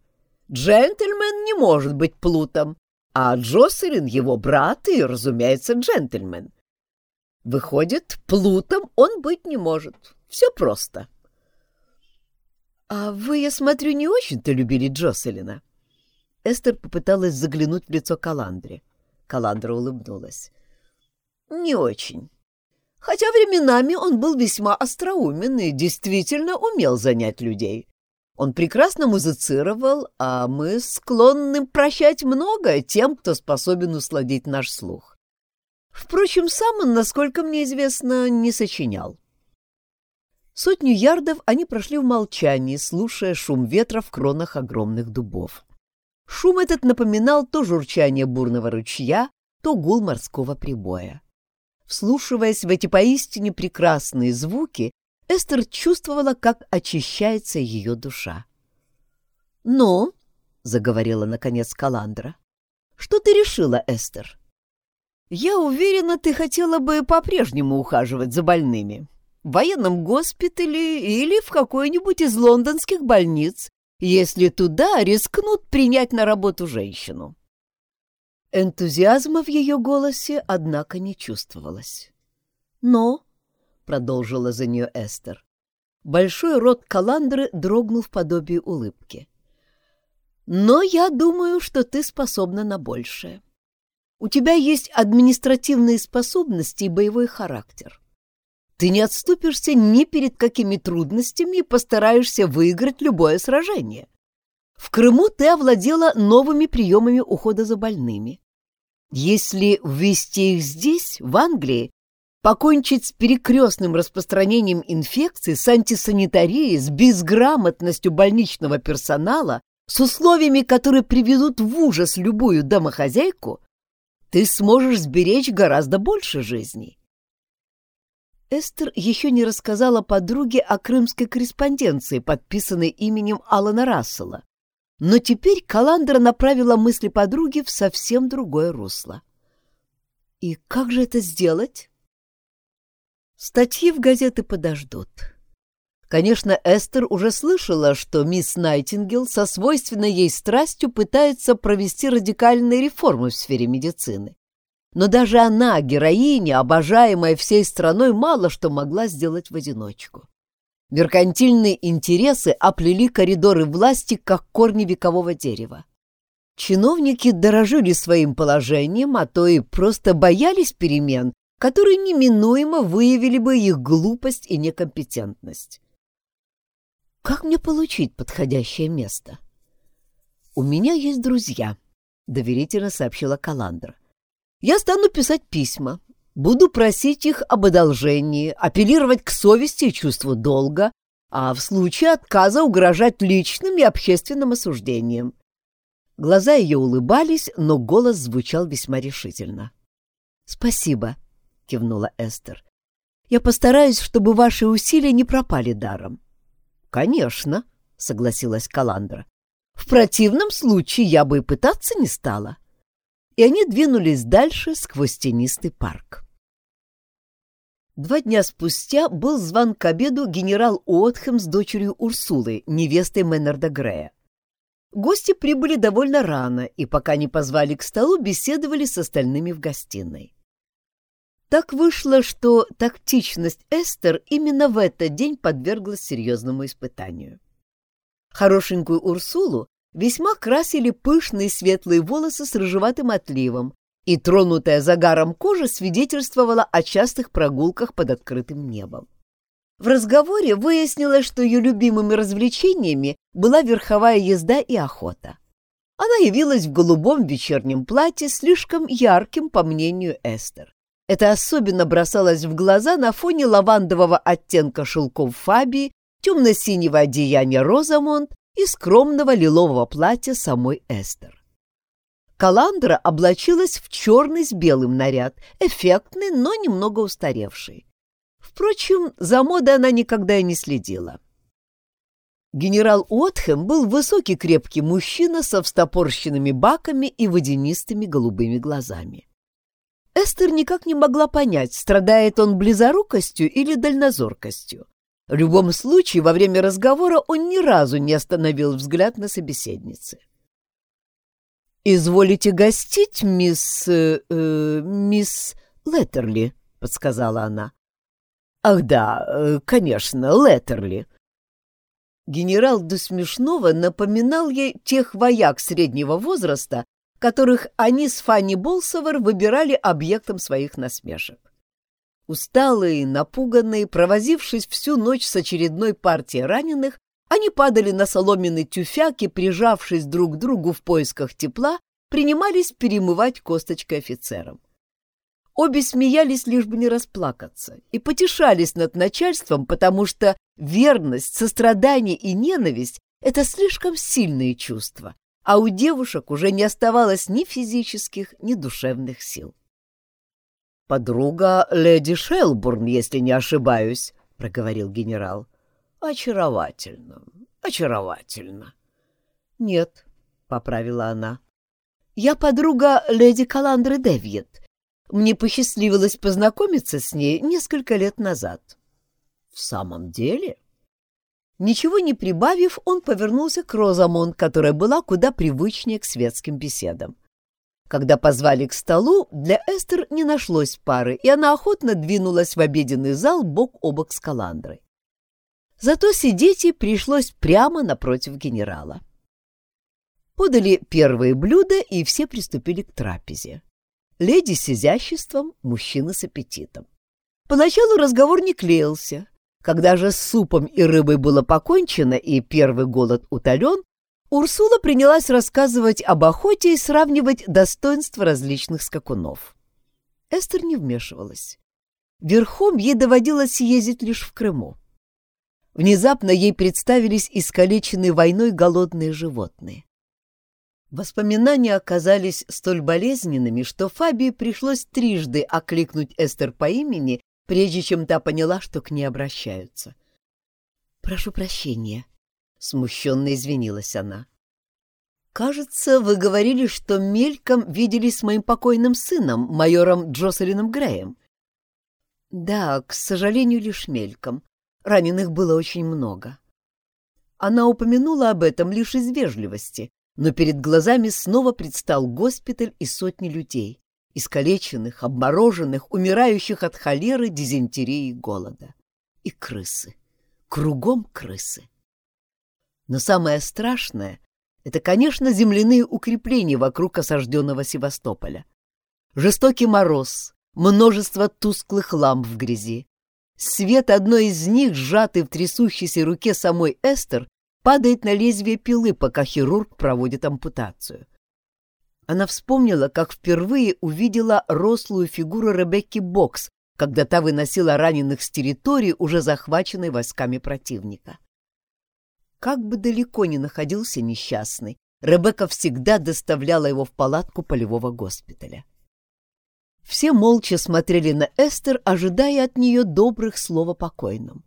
Джентльмен не может быть плутом, а Джоселин его брат и, разумеется, джентльмен. Выходит, плутом он быть не может. Все просто. — А вы, я смотрю, не очень-то любили Джоселина. Эстер попыталась заглянуть в лицо Каландре. Каландра улыбнулась. — Не очень. Хотя временами он был весьма остроумен и действительно умел занять людей. Он прекрасно музицировал, а мы склонны прощать многое тем, кто способен усладить наш слух. Впрочем, сам он, насколько мне известно, не сочинял. Сотню ярдов они прошли в молчании, слушая шум ветра в кронах огромных дубов. Шум этот напоминал то журчание бурного ручья, то гул морского прибоя. Вслушиваясь в эти поистине прекрасные звуки, Эстер чувствовала, как очищается ее душа. «Ну?» — заговорила, наконец, Каландра. «Что ты решила, Эстер?» «Я уверена, ты хотела бы по-прежнему ухаживать за больными. В военном госпитале или в какой-нибудь из лондонских больниц, если туда рискнут принять на работу женщину». Энтузиазма в ее голосе, однако, не чувствовалось. «Но...» — продолжила за нее Эстер. Большой рот Каландры дрогнул в подобии улыбки. «Но я думаю, что ты способна на большее. У тебя есть административные способности и боевой характер. Ты не отступишься ни перед какими трудностями и постараешься выиграть любое сражение. В Крыму ты овладела новыми приемами ухода за больными. Если ввести их здесь, в Англии, покончить с перекрестным распространением инфекций, с антисанитарией, с безграмотностью больничного персонала, с условиями, которые приведут в ужас любую домохозяйку, ты сможешь сберечь гораздо больше жизней. Эстер еще не рассказала подруге о крымской корреспонденции, подписанной именем Алана Рассела, но теперь Каландра направила мысли подруги в совсем другое русло. «И как же это сделать?» Статьи в газеты подождут. Конечно, Эстер уже слышала, что мисс Найтингел со свойственной ей страстью пытается провести радикальные реформы в сфере медицины. Но даже она, героиня, обожаемая всей страной, мало что могла сделать в одиночку. Меркантильные интересы оплели коридоры власти, как корни векового дерева. Чиновники дорожили своим положением, а то и просто боялись перемен которые неминуемо выявили бы их глупость и некомпетентность. Как мне получить подходящее место? У меня есть друзья, доверительно сообщила Каландра. Я стану писать письма. Буду просить их об одолжении, апеллировать к совести и чувству долга, а в случае отказа угрожать личным и общественным осуждением. Глаза ее улыбались, но голос звучал весьма решительно. «Спасибо», — кивнула Эстер. «Я постараюсь, чтобы ваши усилия не пропали даром». «Конечно», — согласилась Каландра. «В противном случае я бы и пытаться не стала». И они двинулись дальше сквозь тенистый парк. Два дня спустя был зван к обеду генерал Уотхэм с дочерью Урсулы, невестой Мэннерда Грея. Гости прибыли довольно рано и, пока не позвали к столу, беседовали с остальными в гостиной. Так вышло, что тактичность Эстер именно в этот день подверглась серьезному испытанию. Хорошенькую Урсулу весьма красили пышные светлые волосы с рыжеватым отливом, и тронутая загаром кожа свидетельствовала о частых прогулках под открытым небом. В разговоре выяснилось, что ее любимыми развлечениями была верховая езда и охота. Она явилась в голубом вечернем платье, слишком ярким, по мнению Эстер. Это особенно бросалось в глаза на фоне лавандового оттенка шелков Фабии, темно-синего одеяния Розамонт и скромного лилового платья самой Эстер. Каландра облачилась в черный с белым наряд, эффектный, но немного устаревший. Впрочем, за модой она никогда и не следила. Генерал Уотхэм был высокий крепкий мужчина со встопорщенными баками и водянистыми голубыми глазами. Эстер никак не могла понять, страдает он близорукостью или дальнозоркостью. В любом случае, во время разговора он ни разу не остановил взгляд на собеседнице. — «Изволите гостить, мисс... Э, э, мисс Леттерли», — подсказала она. «Ах да, э, конечно, Леттерли». Генерал до смешного напоминал ей тех вояк среднего возраста, которых они с Фанни Болсовер выбирали объектом своих насмешек. Усталые, напуганные, провозившись всю ночь с очередной партией раненых, они падали на соломенный тюфяк и, прижавшись друг к другу в поисках тепла, принимались перемывать косточкой офицерам. Обе смеялись, лишь бы не расплакаться, и потешались над начальством, потому что верность, сострадание и ненависть — это слишком сильные чувства, а у девушек уже не оставалось ни физических, ни душевных сил. «Подруга леди Шелбурн, если не ошибаюсь», — проговорил генерал. Очаровательно, очаровательно. Нет, поправила она. Я подруга леди Каландры Девьет. Мне посчастливилось познакомиться с ней несколько лет назад. В самом деле? Ничего не прибавив, он повернулся к Розамонт, которая была куда привычнее к светским беседам. Когда позвали к столу, для Эстер не нашлось пары, и она охотно двинулась в обеденный зал бок о бок с Каландрой. Зато сидеть ей пришлось прямо напротив генерала. Подали первые блюда, и все приступили к трапезе. Леди с изяществом, мужчина с аппетитом. Поначалу разговор не клеился. Когда же с супом и рыбой было покончено и первый голод утолен, Урсула принялась рассказывать об охоте и сравнивать достоинства различных скакунов. Эстер не вмешивалась. Верхом ей доводилось ездить лишь в Крыму. Внезапно ей представились искалеченные войной голодные животные. Воспоминания оказались столь болезненными, что Фабии пришлось трижды окликнуть Эстер по имени, прежде чем та поняла, что к ней обращаются. «Прошу прощения», — смущенно извинилась она. «Кажется, вы говорили, что мельком виделись с моим покойным сыном, майором Джоселином Греем». «Да, к сожалению, лишь мельком. Раненых было очень много. Она упомянула об этом лишь из вежливости, но перед глазами снова предстал госпиталь и сотни людей, искалеченных, обмороженных, умирающих от холеры, дизентерии и голода. И крысы. Кругом крысы. Но самое страшное — это, конечно, земляные укрепления вокруг осажденного Севастополя. Жестокий мороз, множество тусклых ламп в грязи, Свет одной из них, сжатый в трясущейся руке самой Эстер, падает на лезвие пилы, пока хирург проводит ампутацию. Она вспомнила, как впервые увидела рослую фигуру Ребекки Бокс, когда та выносила раненых с территории, уже захваченной войсками противника. Как бы далеко ни находился несчастный, Ребекка всегда доставляла его в палатку полевого госпиталя. Все молча смотрели на Эстер, ожидая от нее добрых слов о покойном.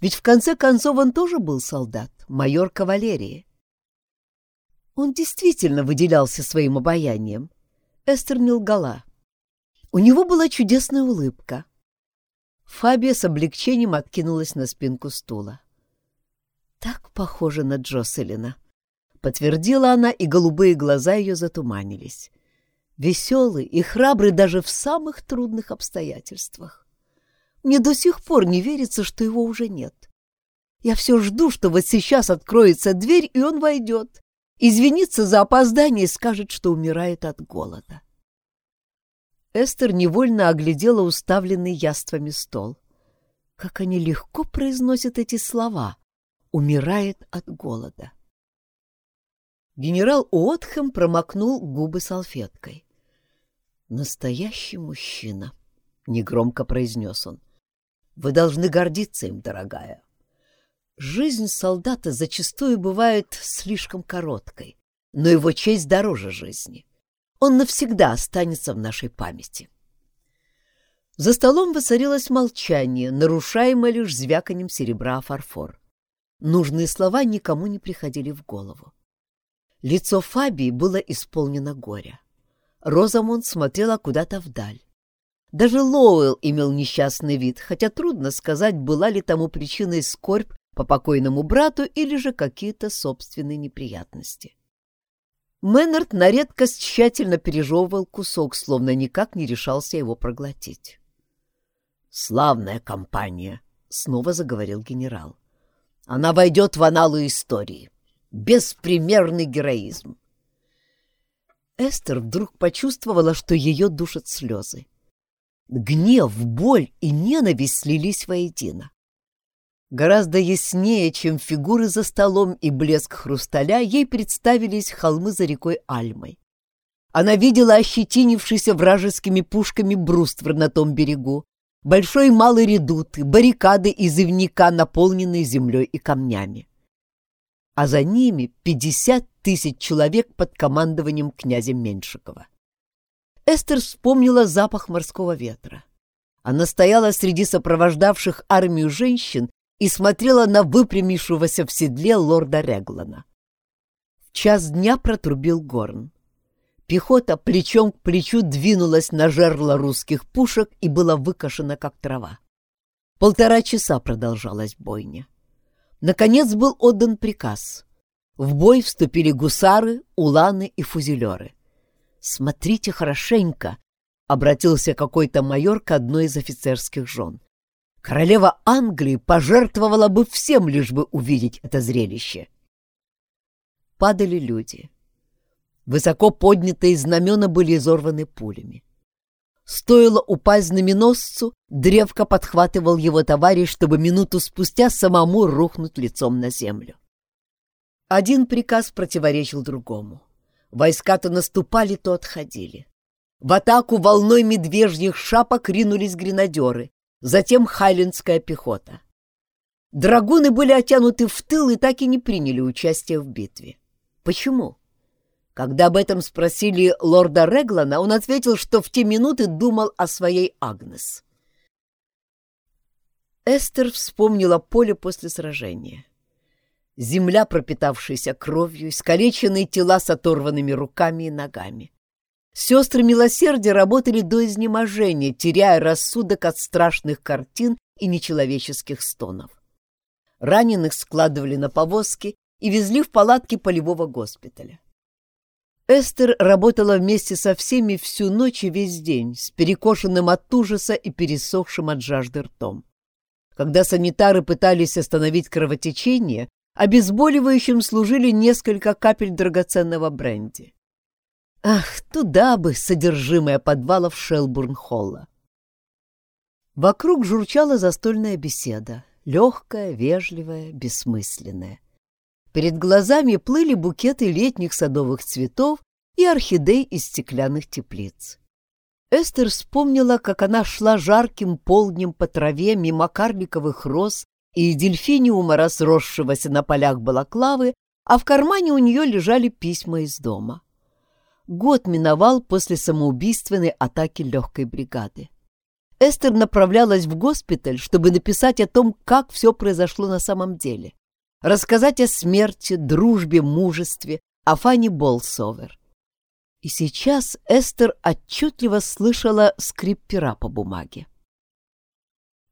Ведь в конце концов он тоже был солдат, майор кавалерии. Он действительно выделялся своим обаянием. Эстер не лгала. У него была чудесная улыбка. Фабия с облегчением откинулась на спинку стула. «Так похоже на Джоселина», — подтвердила она, и голубые глаза ее затуманились. Веселый и храбрый даже в самых трудных обстоятельствах. Мне до сих пор не верится, что его уже нет. Я все жду, что вот сейчас откроется дверь, и он войдет, извинится за опоздание и скажет, что умирает от голода. Эстер невольно оглядела уставленный яствами стол. Как они легко произносят эти слова «умирает от голода». Генерал Уотхэм промокнул губы салфеткой. «Настоящий мужчина», — негромко произнес он. «Вы должны гордиться им, дорогая. Жизнь солдата зачастую бывает слишком короткой, но его честь дороже жизни. Он навсегда останется в нашей памяти. За столом воцарилось молчание, нарушаемое лишь звяканием серебра о фарфор. Нужные слова никому не приходили в голову. Лицо Фабии было исполнено горя. Розамонд смотрела куда-то вдаль. Даже Лоуэлл имел несчастный вид, хотя трудно сказать, была ли тому причиной скорбь по покойному брату или же какие-то собственные неприятности. Мэннард на редкость тщательно пережевывал кусок, словно никак не решался его проглотить. «Славная компания», — снова заговорил генерал. «Она войдет в аналы истории. Беспримерный героизм». Эстер вдруг почувствовала, что ее душат слезы. Гнев, боль и ненависть слились воедино. Гораздо яснее, чем фигуры за столом и блеск хрусталя, ей представились холмы за рекой Альмой. Она видела ощетинившийся вражескими пушками бруствер на том берегу, большой и малый редуты, баррикады из ивника, наполненные землей и камнями. А за ними пятьдесят тысяч человек под командованием князя Меньшикова. Эстер вспомнила запах морского ветра. Она стояла среди сопровождавших армию женщин и смотрела на выпрямившегося в седле лорда Реглана. В час дня протрубил горн. Пехота плечом к плечу двинулась на жерло русских пушек и была выкошена, как трава. Полтора часа продолжалась бойня. Наконец был отдан приказ. В бой вступили гусары, уланы и фузелеры. «Смотрите хорошенько!» — обратился какой-то майор к одной из офицерских жен. Королева Англии пожертвовала бы всем, лишь бы увидеть это зрелище. Падали люди. Высоко поднятые знамена были изорваны пулями. Стоило упасть знаменосцу, древко подхватывал его товарищ, чтобы минуту спустя самому рухнуть лицом на землю. Один приказ противоречил другому. Войска то наступали, то отходили. В атаку волной медвежьих шапок ринулись гренадеры, затем хайлендская пехота. Драгуны были оттянуты в тыл и так и не приняли участие в битве. Почему? Когда об этом спросили лорда Реглана, он ответил, что в те минуты думал о своей Агнес. Эстер вспомнила поле после сражения. Земля, пропитавшаяся кровью, искалеченные тела с оторванными руками и ногами. Сестры милосердия работали до изнеможения, теряя рассудок от страшных картин и нечеловеческих стонов. Раненых складывали на повозки и везли в палатки полевого госпиталя. Эстер работала вместе со всеми всю ночь и весь день, с перекошенным от ужаса и пересохшим от жажды ртом. Когда санитары пытались остановить кровотечение, обезболивающим служили несколько капель драгоценного бренди. Ах, туда бы содержимое подвалов Шелбурн-холла. Вокруг журчала застольная беседа, легкая, вежливая, бессмысленная. Перед глазами плыли букеты летних садовых цветов и орхидей из стеклянных теплиц. Эстер вспомнила, как она шла жарким полднем по траве мимо карликовых роз и дельфиниума, разросшегося на полях балаклавы, а в кармане у нее лежали письма из дома. Год миновал после самоубийственной атаки легкой бригады. Эстер направлялась в госпиталь, чтобы написать о том, как все произошло на самом деле. Рассказать о смерти, дружбе, мужестве, о Фанни Болсовер. И сейчас Эстер отчетливо слышала скрип пера по бумаге.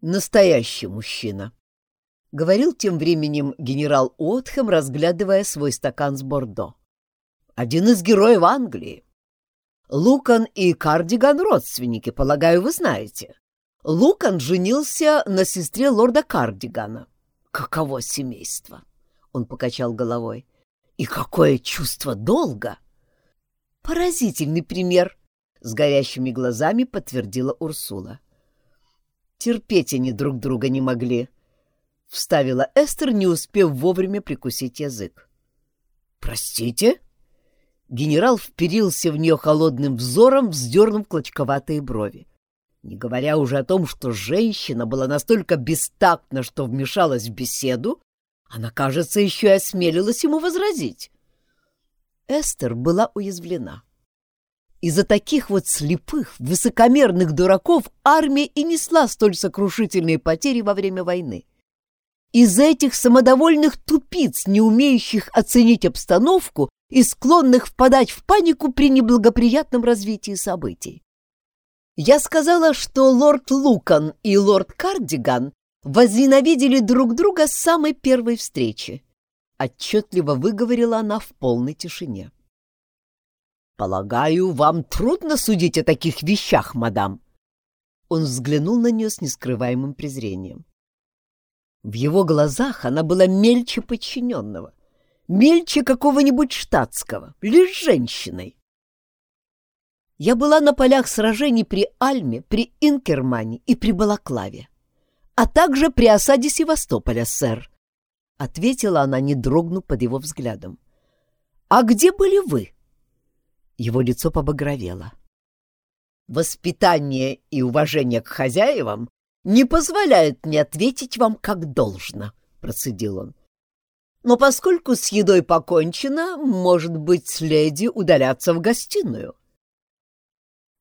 «Настоящий мужчина», — говорил тем временем генерал Уотхэм, разглядывая свой стакан с Бордо. «Один из героев Англии. Лукан и Кардиган родственники, полагаю, вы знаете. Лукан женился на сестре лорда Кардигана. Каково семейство?» Он покачал головой. «И какое чувство долга!» Поразительный пример, с горящими глазами подтвердила Урсула. Терпеть они друг друга не могли, вставила Эстер, не успев вовремя прикусить язык. Простите? Генерал вперился в нее холодным взором, вздернув клочковатые брови. Не говоря уже о том, что женщина была настолько бестактна, что вмешалась в беседу, она, кажется, еще и осмелилась ему возразить. Эстер была уязвлена. Из-за таких вот слепых, высокомерных дураков армия и несла столь сокрушительные потери во время войны. Из-за этих самодовольных тупиц, не умеющих оценить обстановку и склонных впадать в панику при неблагоприятном развитии событий. Я сказала, что лорд Лукан и лорд Кардиган возненавидели друг друга с самой первой встречи. Отчетливо выговорила она в полной тишине. «Полагаю, вам трудно судить о таких вещах, мадам?» Он взглянул на нее с нескрываемым презрением. В его глазах она была мельче подчиненного, мельче какого-нибудь штатского, лишь женщиной. Я была на полях сражений при Альме, при Инкермане и при Балаклаве, а также при осаде Севастополя, сэр, — ответила она, не дрогнув под его взглядом. «А где были вы?» Его лицо побагровело. «Воспитание и уважение к хозяевам не позволяют мне ответить вам как должно», — процедил он. «Но поскольку с едой покончено, может быть, леди удаляться в гостиную».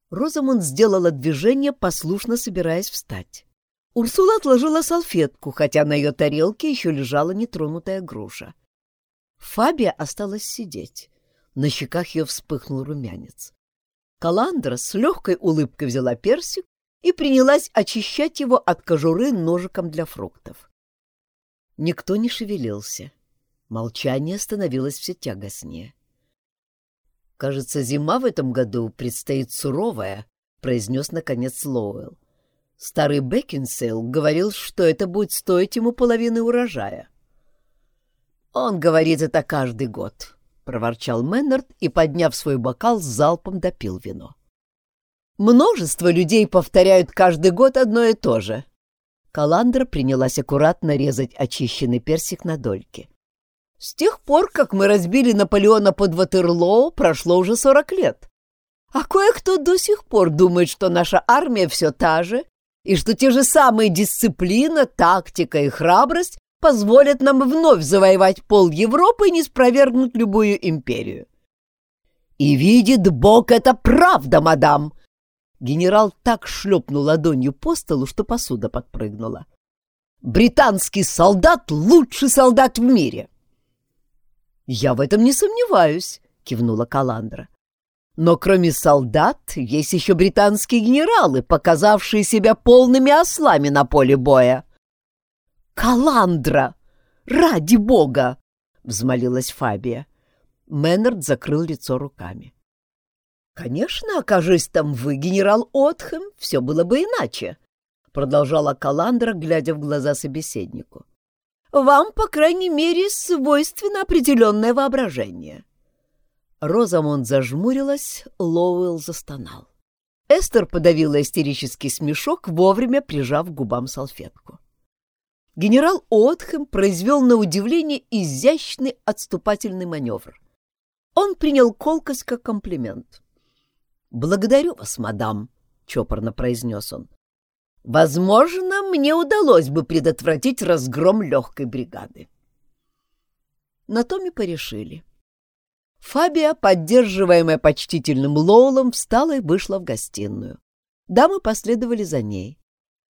Розамунд сделала движение, послушно собираясь встать. Урсула отложила салфетку, хотя на ее тарелке еще лежала нетронутая груша. Фабия осталась сидеть. На щеках ее вспыхнул румянец. Каландра с легкой улыбкой взяла персик и принялась очищать его от кожуры ножиком для фруктов. Никто не шевелился. Молчание становилось все тягостнее. «Кажется, зима в этом году предстоит суровая», — произнес, наконец, Лоуэлл. Старый Бекинсейл говорил, что это будет стоить ему половины урожая. «Он говорит это каждый год», — проворчал Мэннард и, подняв свой бокал, залпом допил вино. «Множество людей повторяют каждый год одно и то же». Каландра принялась аккуратно резать очищенный персик на дольки. «С тех пор, как мы разбили Наполеона под Ватерлоу, прошло уже сорок лет. А кое-кто до сих пор думает, что наша армия все та же, и что те же самые дисциплина, тактика и храбрость позволят нам вновь завоевать пол Европы и не спровергнуть любую империю. И видит Бог, это правда, мадам! Генерал так шлепнул ладонью по столу, что посуда подпрыгнула. Британский солдат — лучший солдат в мире. Я в этом не сомневаюсь, кивнула Каландра. Но кроме солдат есть еще британские генералы, показавшие себя полными ослами на поле боя. «Каландра! Ради бога!» — взмолилась Фабия. Мэннард закрыл лицо руками. «Конечно, окажись там вы, генерал Отхэм, все было бы иначе», — продолжала Каландра, глядя в глаза собеседнику. «Вам, по крайней мере, свойственно определенное воображение». Розамонд зажмурилась, Лоуэлл застонал. Эстер подавила истерический смешок, вовремя прижав к губам салфетку. Генерал Отхэм произвел на удивление изящный отступательный маневр. он принял колкость как комплимент. «Благодарю вас, мадам», — чопорно произнес он. «Возможно, мне удалось бы предотвратить разгром легкой бригады». На том и порешили. Фабия, поддерживаемая почтительным Лоулом, встала и вышла в гостиную. Дамы последовали за ней.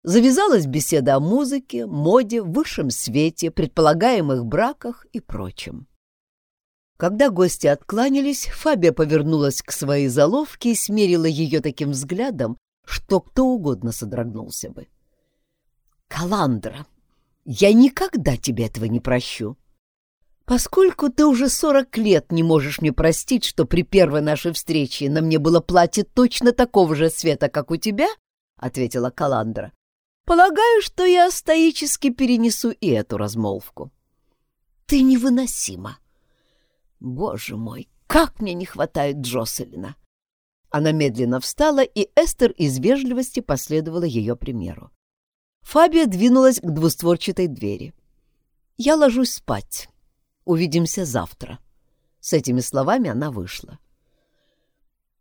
Завязалась беседа о музыке, моде, высшем свете, предполагаемых браках и прочем. Когда гости откланялись, Фабия повернулась к своей заловке и смерила ее таким взглядом, что кто угодно содрогнулся бы. «Каландра, я никогда тебе этого не прощу. Поскольку ты уже сорок лет не можешь мне простить, что при первой нашей встрече на мне было платье точно такого же цвета, как у тебя, — ответила Каландра, — полагаю, что я стоически перенесу и эту размолвку. Ты невыносима. Боже мой, как мне не хватает Джоселина! Она медленно встала, и Эстер из вежливости последовала ее примеру. Фабия двинулась к двустворчатой двери. «Я ложусь спать. Увидимся завтра». С этими словами она вышла.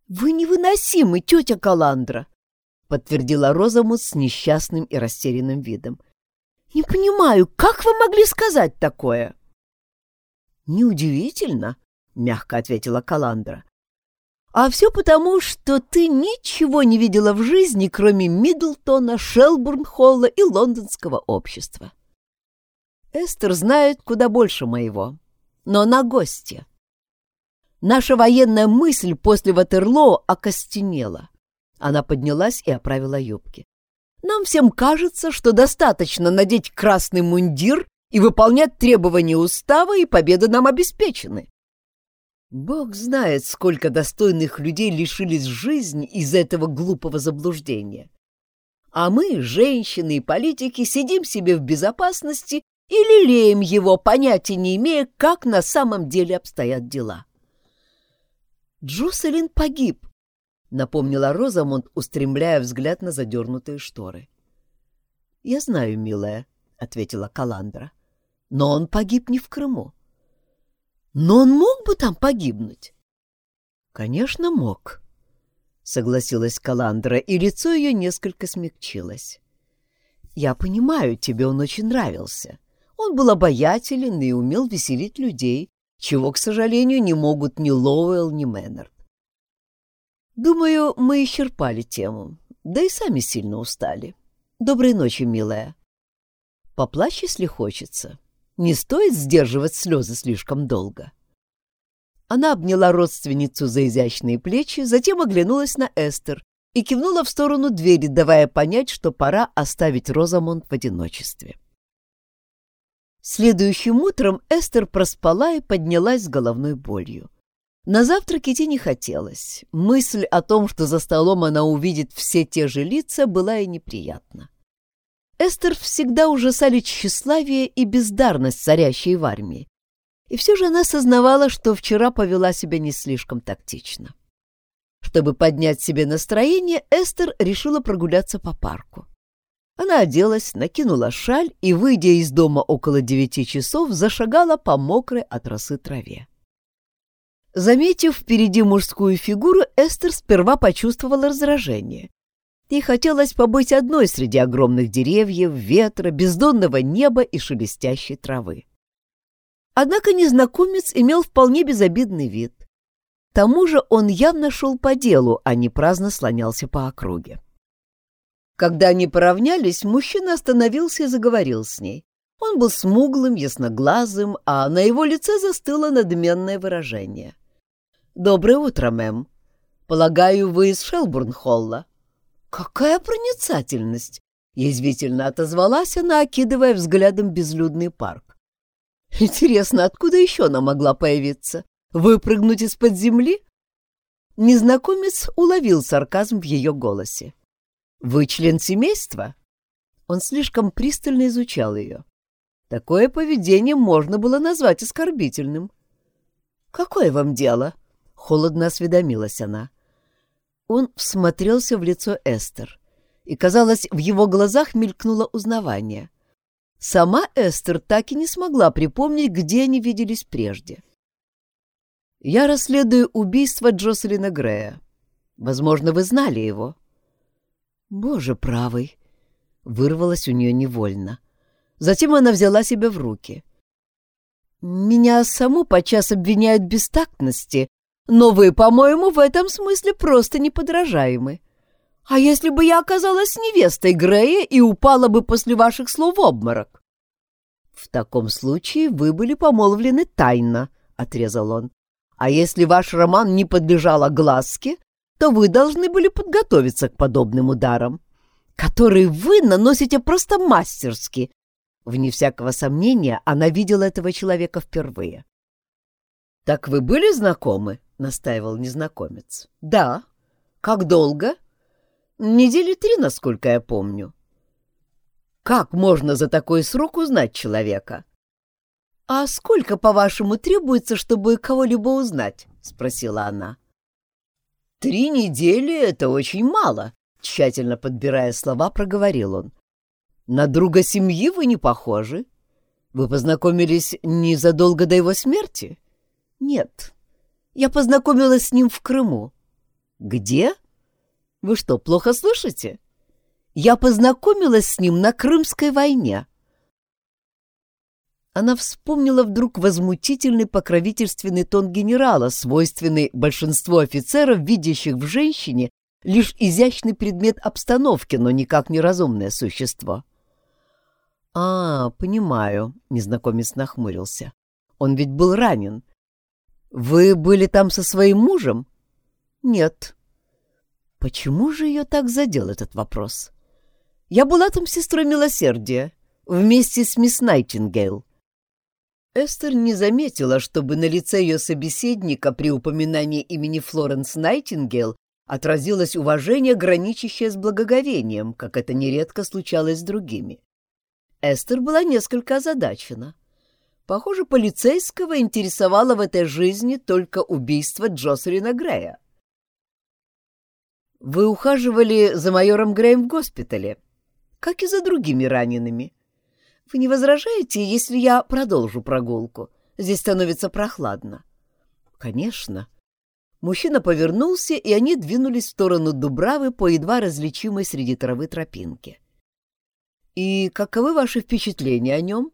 «Вы невыносимы, тетя Каландра!» — подтвердила Розамут с несчастным и растерянным видом. «Не понимаю, как вы могли сказать такое?» «Неудивительно», — мягко ответила Каландра. «А все потому, что ты ничего не видела в жизни, кроме Миддлтона, Шелбурн-Холла и лондонского общества. Эстер знает куда больше моего, но она гостья. Наша военная мысль после Ватерлоо окостенела. Она поднялась и оправила юбки. Нам всем кажется, что достаточно надеть красный мундир и выполнять требования устава, и победы нам обеспечены. Бог знает, сколько достойных людей лишились жизни из этого глупого заблуждения. А мы, женщины и политики, сидим себе в безопасности и лелеем его, понятия не имея, как на самом деле обстоят дела. Джоселин погиб, — напомнила Розамонд, устремляя взгляд на задернутые шторы. — Я знаю, милая, — ответила Каландра. — Но он погиб не в Крыму. — Но он мог бы там погибнуть? — Конечно, мог, — согласилась Каландра, и лицо ее несколько смягчилось. — Я понимаю, тебе он очень нравился. — он был обаятелен и умел веселить людей, чего, к сожалению, не могут ни Лоуэлл, ни Мэннерд. Думаю, мы исчерпали тему, да и сами сильно устали. Доброй ночи, милая. Поплачь, если хочется. Не стоит сдерживать слезы слишком долго. Она обняла родственницу за изящные плечи, затем оглянулась на Эстер и кивнула в сторону двери, давая понять, что пора оставить Розамонд в одиночестве. Следующим утром Эстер проспала и поднялась с головной болью. На завтрак идти не хотелось. Мысль о том, что за столом она увидит все те же лица, была и неприятна. Эстер всегда ужасали тщеславие и бездарность, царящие в армии. И все же она сознавала, что вчера повела себя не слишком тактично. Чтобы поднять себе настроение, Эстер решила прогуляться по парку. Она оделась, накинула шаль и, выйдя из дома около девяти часов, зашагала по мокрой от росы траве. Заметив впереди мужскую фигуру, Эстер сперва почувствовала раздражение. Ей хотелось побыть одной среди огромных деревьев, ветра, бездонного неба и шелестящей травы. Однако незнакомец имел вполне безобидный вид. К тому же он явно шел по делу, а не праздно слонялся по округе. Когда они поравнялись, мужчина остановился и заговорил с ней. Он был смуглым, ясноглазым, а на его лице застыло надменное выражение. «Доброе утро, мэм. Полагаю, вы из Шелбурн-Холла?» «Какая проницательность!» — язвительно отозвалась она, окидывая взглядом безлюдный парк. «Интересно, откуда еще она могла появиться? Выпрыгнуть из-под земли?» Незнакомец уловил сарказм в ее голосе. «Вы член семейства?» Он слишком пристально изучал ее. Такое поведение можно было назвать оскорбительным. «Какое вам дело?» — холодно осведомилась она. Он всмотрелся в лицо Эстер, и, казалось, в его глазах мелькнуло узнавание. Сама Эстер так и не смогла припомнить, где они виделись прежде. Я расследую убийство Джоселина Грея. Возможно, вы знали его. Боже правый! Вырвалось у нее невольно. Затем она взяла себя в руки. Меня саму подчас обвиняют в бестактности, но вы, по-моему, в этом смысле просто неподражаемы. А если бы я оказалась невестой Грея и упала бы после ваших слов в обморок? В таком случае вы были помолвлены тайно, — отрезал он. А если ваш роман не подлежал огласке, то вы должны были подготовиться к подобным ударам, которые вы наносите просто мастерски. Вне всякого сомнения, она видела этого человека впервые. «Так вы были знакомы?» — настаивал незнакомец. «Да. Как долго?» «Недели три, насколько я помню». «Как можно за такой срок узнать человека?» «А сколько, по-вашему, требуется, чтобы кого-либо узнать?» — спросила она. «Три недели — это очень мало», — тщательно подбирая слова, проговорил он. «На друга семьи вы не похожи. Вы познакомились незадолго до его смерти?» «Нет. Я познакомилась с ним в Крыму». «Где? Вы что, плохо слышите?» «Я познакомилась с ним на Крымской войне» она вспомнила вдруг возмутительный покровительственный тон генерала, свойственный большинству офицеров, видящих в женщине лишь изящный предмет обстановки, но никак не разумное существо. «А, понимаю», — незнакомец нахмурился. «Он ведь был ранен. Вы были там со своим мужем?» «Нет». Почему же ее так задел этот вопрос? «Я была там сестрой милосердия, вместе с мисс Найтингейл. Эстер не заметила, чтобы на лице ее собеседника при упоминании имени Флоренс Найтингейл отразилось уважение, граничащее с благоговением, как это нередко случалось с другими. Эстер была несколько озадачена. Похоже, полицейского интересовало в этой жизни только убийство Джоселина Грея. «Вы ухаживали за майором Греем в госпитале, как и за другими ранеными», вы не возражаете, если я продолжу прогулку? Здесь становится прохладно. Конечно. Мужчина повернулся, и они двинулись в сторону Дубравы по едва различимой среди травы тропинке. И каковы ваши впечатления о нем?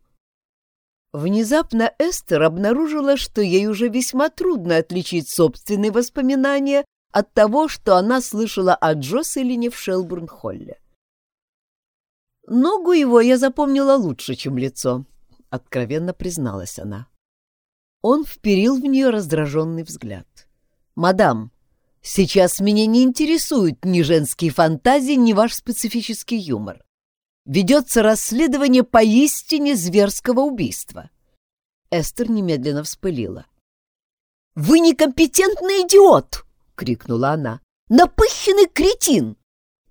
Внезапно Эстер обнаружила, что ей уже весьма трудно отличить собственные воспоминания от того, что она слышала о Джоселине в Шелбурн-Холле. Ногу его я запомнила лучше, чем лицо, — откровенно призналась она. Он вперил в нее раздраженный взгляд. «Мадам, сейчас меня не интересуют ни женские фантазии, ни ваш специфический юмор. Ведется расследование поистине зверского убийства». Эстер немедленно вспылила. «Вы некомпетентный идиот!» — крикнула она. «Напыщенный кретин!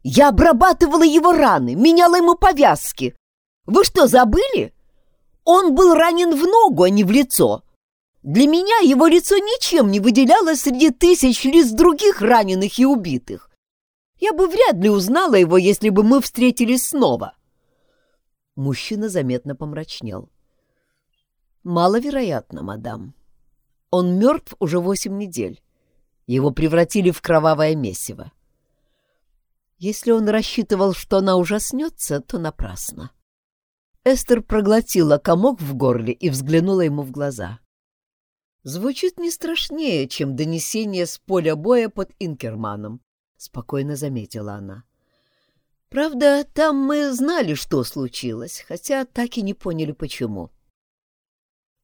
Я обрабатывала его раны, меняла ему повязки. Вы что, забыли? Он был ранен в ногу, а не в лицо. Для меня его лицо ничем не выделялось среди тысяч лиц других раненых и убитых. Я бы вряд ли узнала его, если бы мы встретились снова. Мужчина заметно помрачнел. Маловероятно, мадам. Он мертв уже восемь недель. Его превратили в кровавое месиво. Если он рассчитывал, что она ужаснется, то напрасно. Эстер проглотила комок в горле и взглянула ему в глаза. «Звучит не страшнее, чем донесение с поля боя под Инкерманом», — спокойно заметила она. «Правда, там мы знали, что случилось, хотя так и не поняли, почему.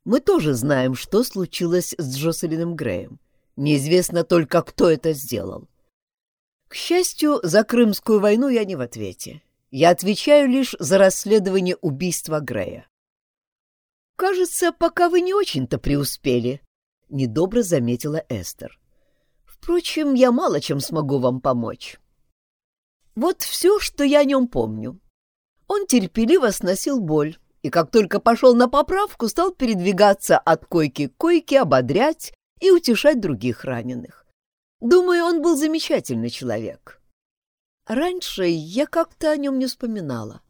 Мы тоже знаем, что случилось с Джоселином Греем. Неизвестно только, кто это сделал. К счастью, за Крымскую войну я не в ответе. Я отвечаю лишь за расследование убийства Грея. «Кажется, пока вы не очень-то преуспели», — недобро заметила Эстер. «Впрочем, я мало чем смогу вам помочь. Вот все, что я о нем помню. Он терпеливо сносил боль, и как только пошел на поправку, стал передвигаться от койки к койке, ободрять и утешать других раненых. Думаю, он был замечательный человек. Раньше я как-то о нем не вспоминала.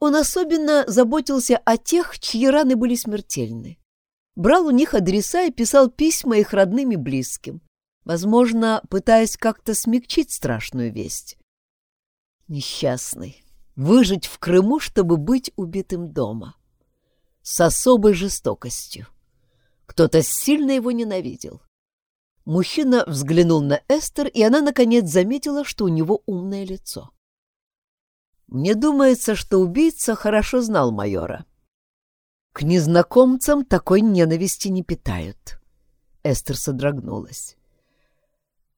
Он особенно заботился о тех, чьи раны были смертельны. брал у них адреса и писал письма их родным и близким, возможно, пытаясь как-то смягчить страшную весть. Несчастный. Выжить в Крыму, чтобы быть убитым дома. С особой жестокостью. Кто-то сильно его ненавидел. Мужчина взглянул на Эстер, и она, наконец, заметила, что у него умное лицо. Мне думается, что убийца хорошо знал майора. К незнакомцам такой ненависти не питают. Эстер содрогнулась.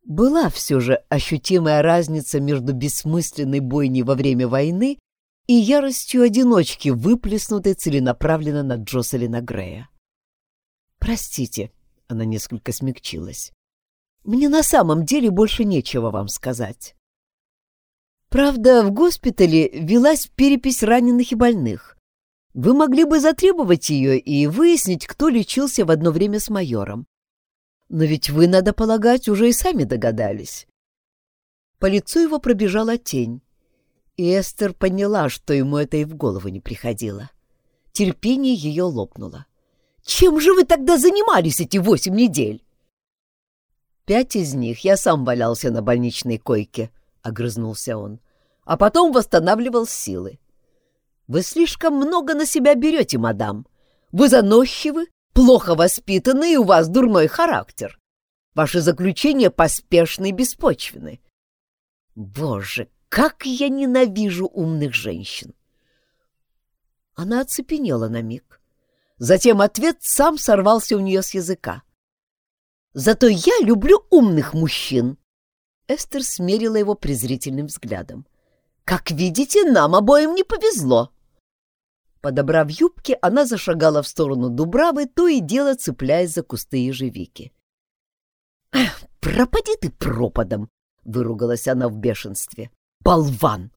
Была все же ощутимая разница между бессмысленной бойней во время войны и яростью одиночки, выплеснутой целенаправленно на Джоселина Грея. «Простите», — она несколько смягчилась, — «мне на самом деле больше нечего вам сказать». Правда, в госпитале велась перепись раненых и больных. Вы могли бы затребовать ее и выяснить, кто лечился в одно время с майором. Но ведь вы, надо полагать, уже и сами догадались. По лицу его пробежала тень, и Эстер поняла, что ему это и в голову не приходило. Терпение ее лопнуло. «Чем же вы тогда занимались эти восемь недель?» «Пять из них я сам валялся на больничной койке», — огрызнулся он, — «а потом восстанавливал силы. Вы слишком много на себя берете, мадам. Вы заносчивы, плохо воспитаны и у вас дурной характер. Ваши заключения поспешны и беспочвены. Боже, как я ненавижу умных женщин! Она оцепенела на миг. Затем ответ сам сорвался у нее с языка. «Зато я люблю умных мужчин!» Эстер смерила его презрительным взглядом. «Как видите, нам обоим не повезло!» Подобрав юбки, она зашагала в сторону Дубравы, то и дело цепляясь за кусты ежевики. «Пропади ты пропадом!» — выругалась она в бешенстве. «Болван!»